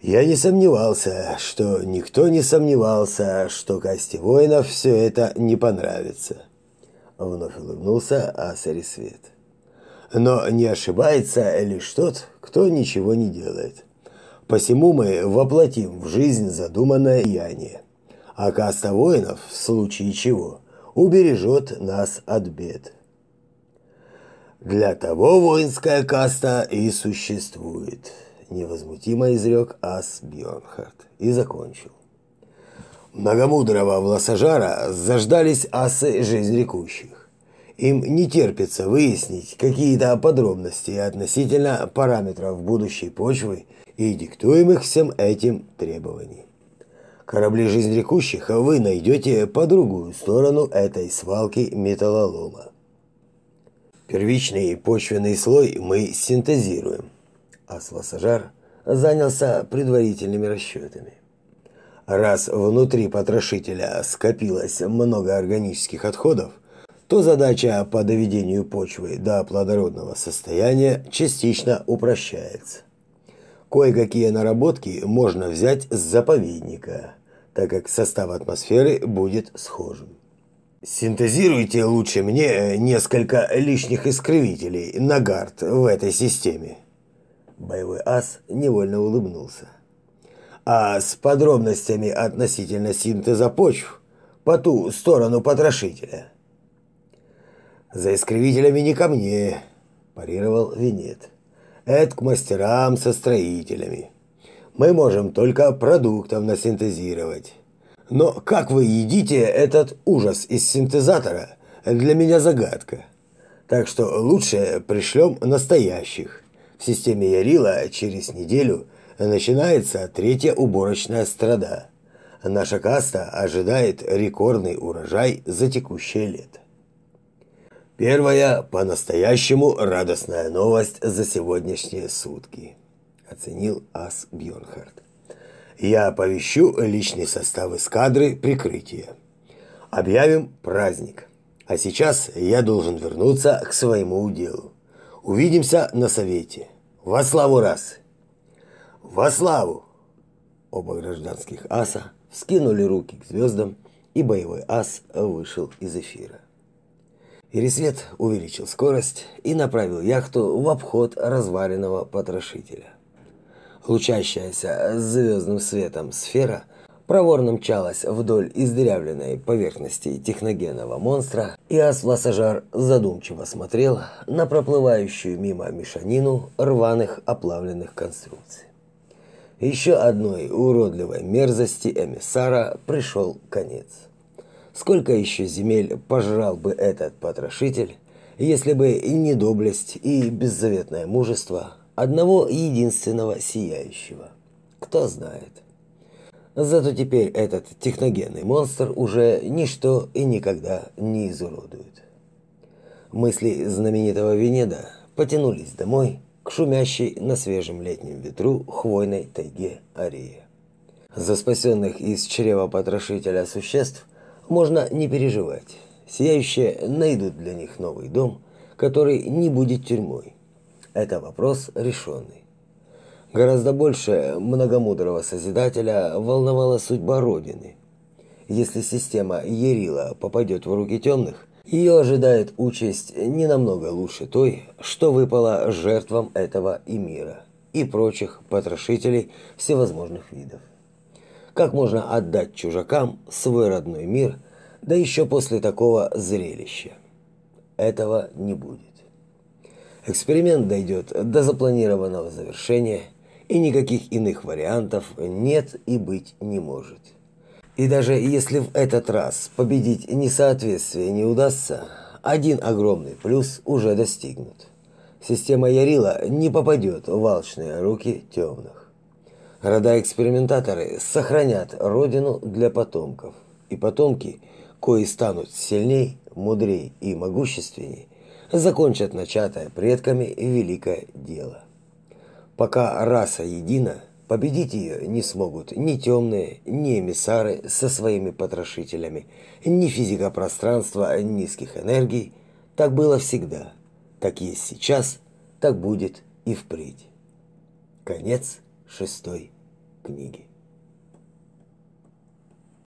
Я не сомневался, что никто не сомневался, что касте воинов все это не понравится. Вновь улыбнулся Асари Свет. Но не ошибается лишь тот, кто ничего не делает. Посему мы воплотим в жизнь задуманное яние. А каста воинов, в случае чего, убережет нас от бед. Для того воинская каста и существует, невозмутимо изрек Ас Бьорнхард и закончил. Многомудрого власожара заждались асы жизнерекущих. Им не терпится выяснить какие-то подробности относительно параметров будущей почвы и диктуемых всем этим требований. Корабли жизнерекущих вы найдете по другую сторону этой свалки металлолома. Первичный почвенный слой мы синтезируем, а Свасажар занялся предварительными расчетами. Раз внутри потрошителя скопилось много органических отходов, то задача по доведению почвы до плодородного состояния частично упрощается. Кое-какие наработки можно взять с заповедника, так как состав атмосферы будет схожим. Синтезируйте лучше мне несколько лишних искривителей на гард в этой системе. Боевой ас невольно улыбнулся. А с подробностями относительно синтеза почв по ту сторону потрошителя – за искривителями не ко мне, парировал Винет. Это к мастерам со строителями. Мы можем только продуктов насинтезировать. Но как вы едите этот ужас из синтезатора, для меня загадка. Так что лучше пришлем настоящих. В системе Ярила через неделю начинается третья уборочная страда. Наша каста ожидает рекордный урожай за текущее лето. Первая по-настоящему радостная новость за сегодняшние сутки, оценил Ас Бьорнхард. Я оповещу личный состав эскадры прикрытия. Объявим праздник. А сейчас я должен вернуться к своему уделу. Увидимся на совете. Во славу раз. Во славу. Оба гражданских аса вскинули руки к звездам, и боевой ас вышел из эфира. Ирисвет увеличил скорость и направил яхту в обход разваленного потрошителя. Лучащаяся звездным светом сфера проворно мчалась вдоль издырявленной поверхности техногенного монстра, и Асвасажар задумчиво смотрел на проплывающую мимо мешанину рваных оплавленных конструкций. Еще одной уродливой мерзости эмиссара пришел конец. Сколько еще земель пожрал бы этот потрошитель, если бы не доблесть и беззаветное мужество одного единственного сияющего? Кто знает. Зато теперь этот техногенный монстр уже ничто и никогда не изуродует. Мысли знаменитого Венеда потянулись домой к шумящей на свежем летнем ветру хвойной тайге Арии. За спасенных из чрева потрошителя существ – можно не переживать. Сияющие найдут для них новый дом, который не будет тюрьмой. Это вопрос решенный. Гораздо больше многомудрого Созидателя волновала судьба Родины. Если система Ерила попадет в руки темных, ее ожидает участь не намного лучше той, что выпала жертвам этого и мира, и прочих потрошителей всевозможных видов. Как можно отдать чужакам свой родной мир, да еще после такого зрелища? Этого не будет. Эксперимент дойдет до запланированного завершения, и никаких иных вариантов нет и быть не может. И даже если в этот раз победить несоответствие не удастся, один огромный плюс уже достигнут. Система Ярила не попадет в алчные руки темных. Рода-экспериментаторы сохранят родину для потомков. И потомки, кои станут сильней, мудрей и могущественней, закончат начатое предками великое дело. Пока раса едина, победить ее не смогут ни темные, ни эмиссары со своими потрошителями, ни физика пространства низких энергий. Так было всегда, так есть сейчас, так будет и впредь. Конец шестой книги.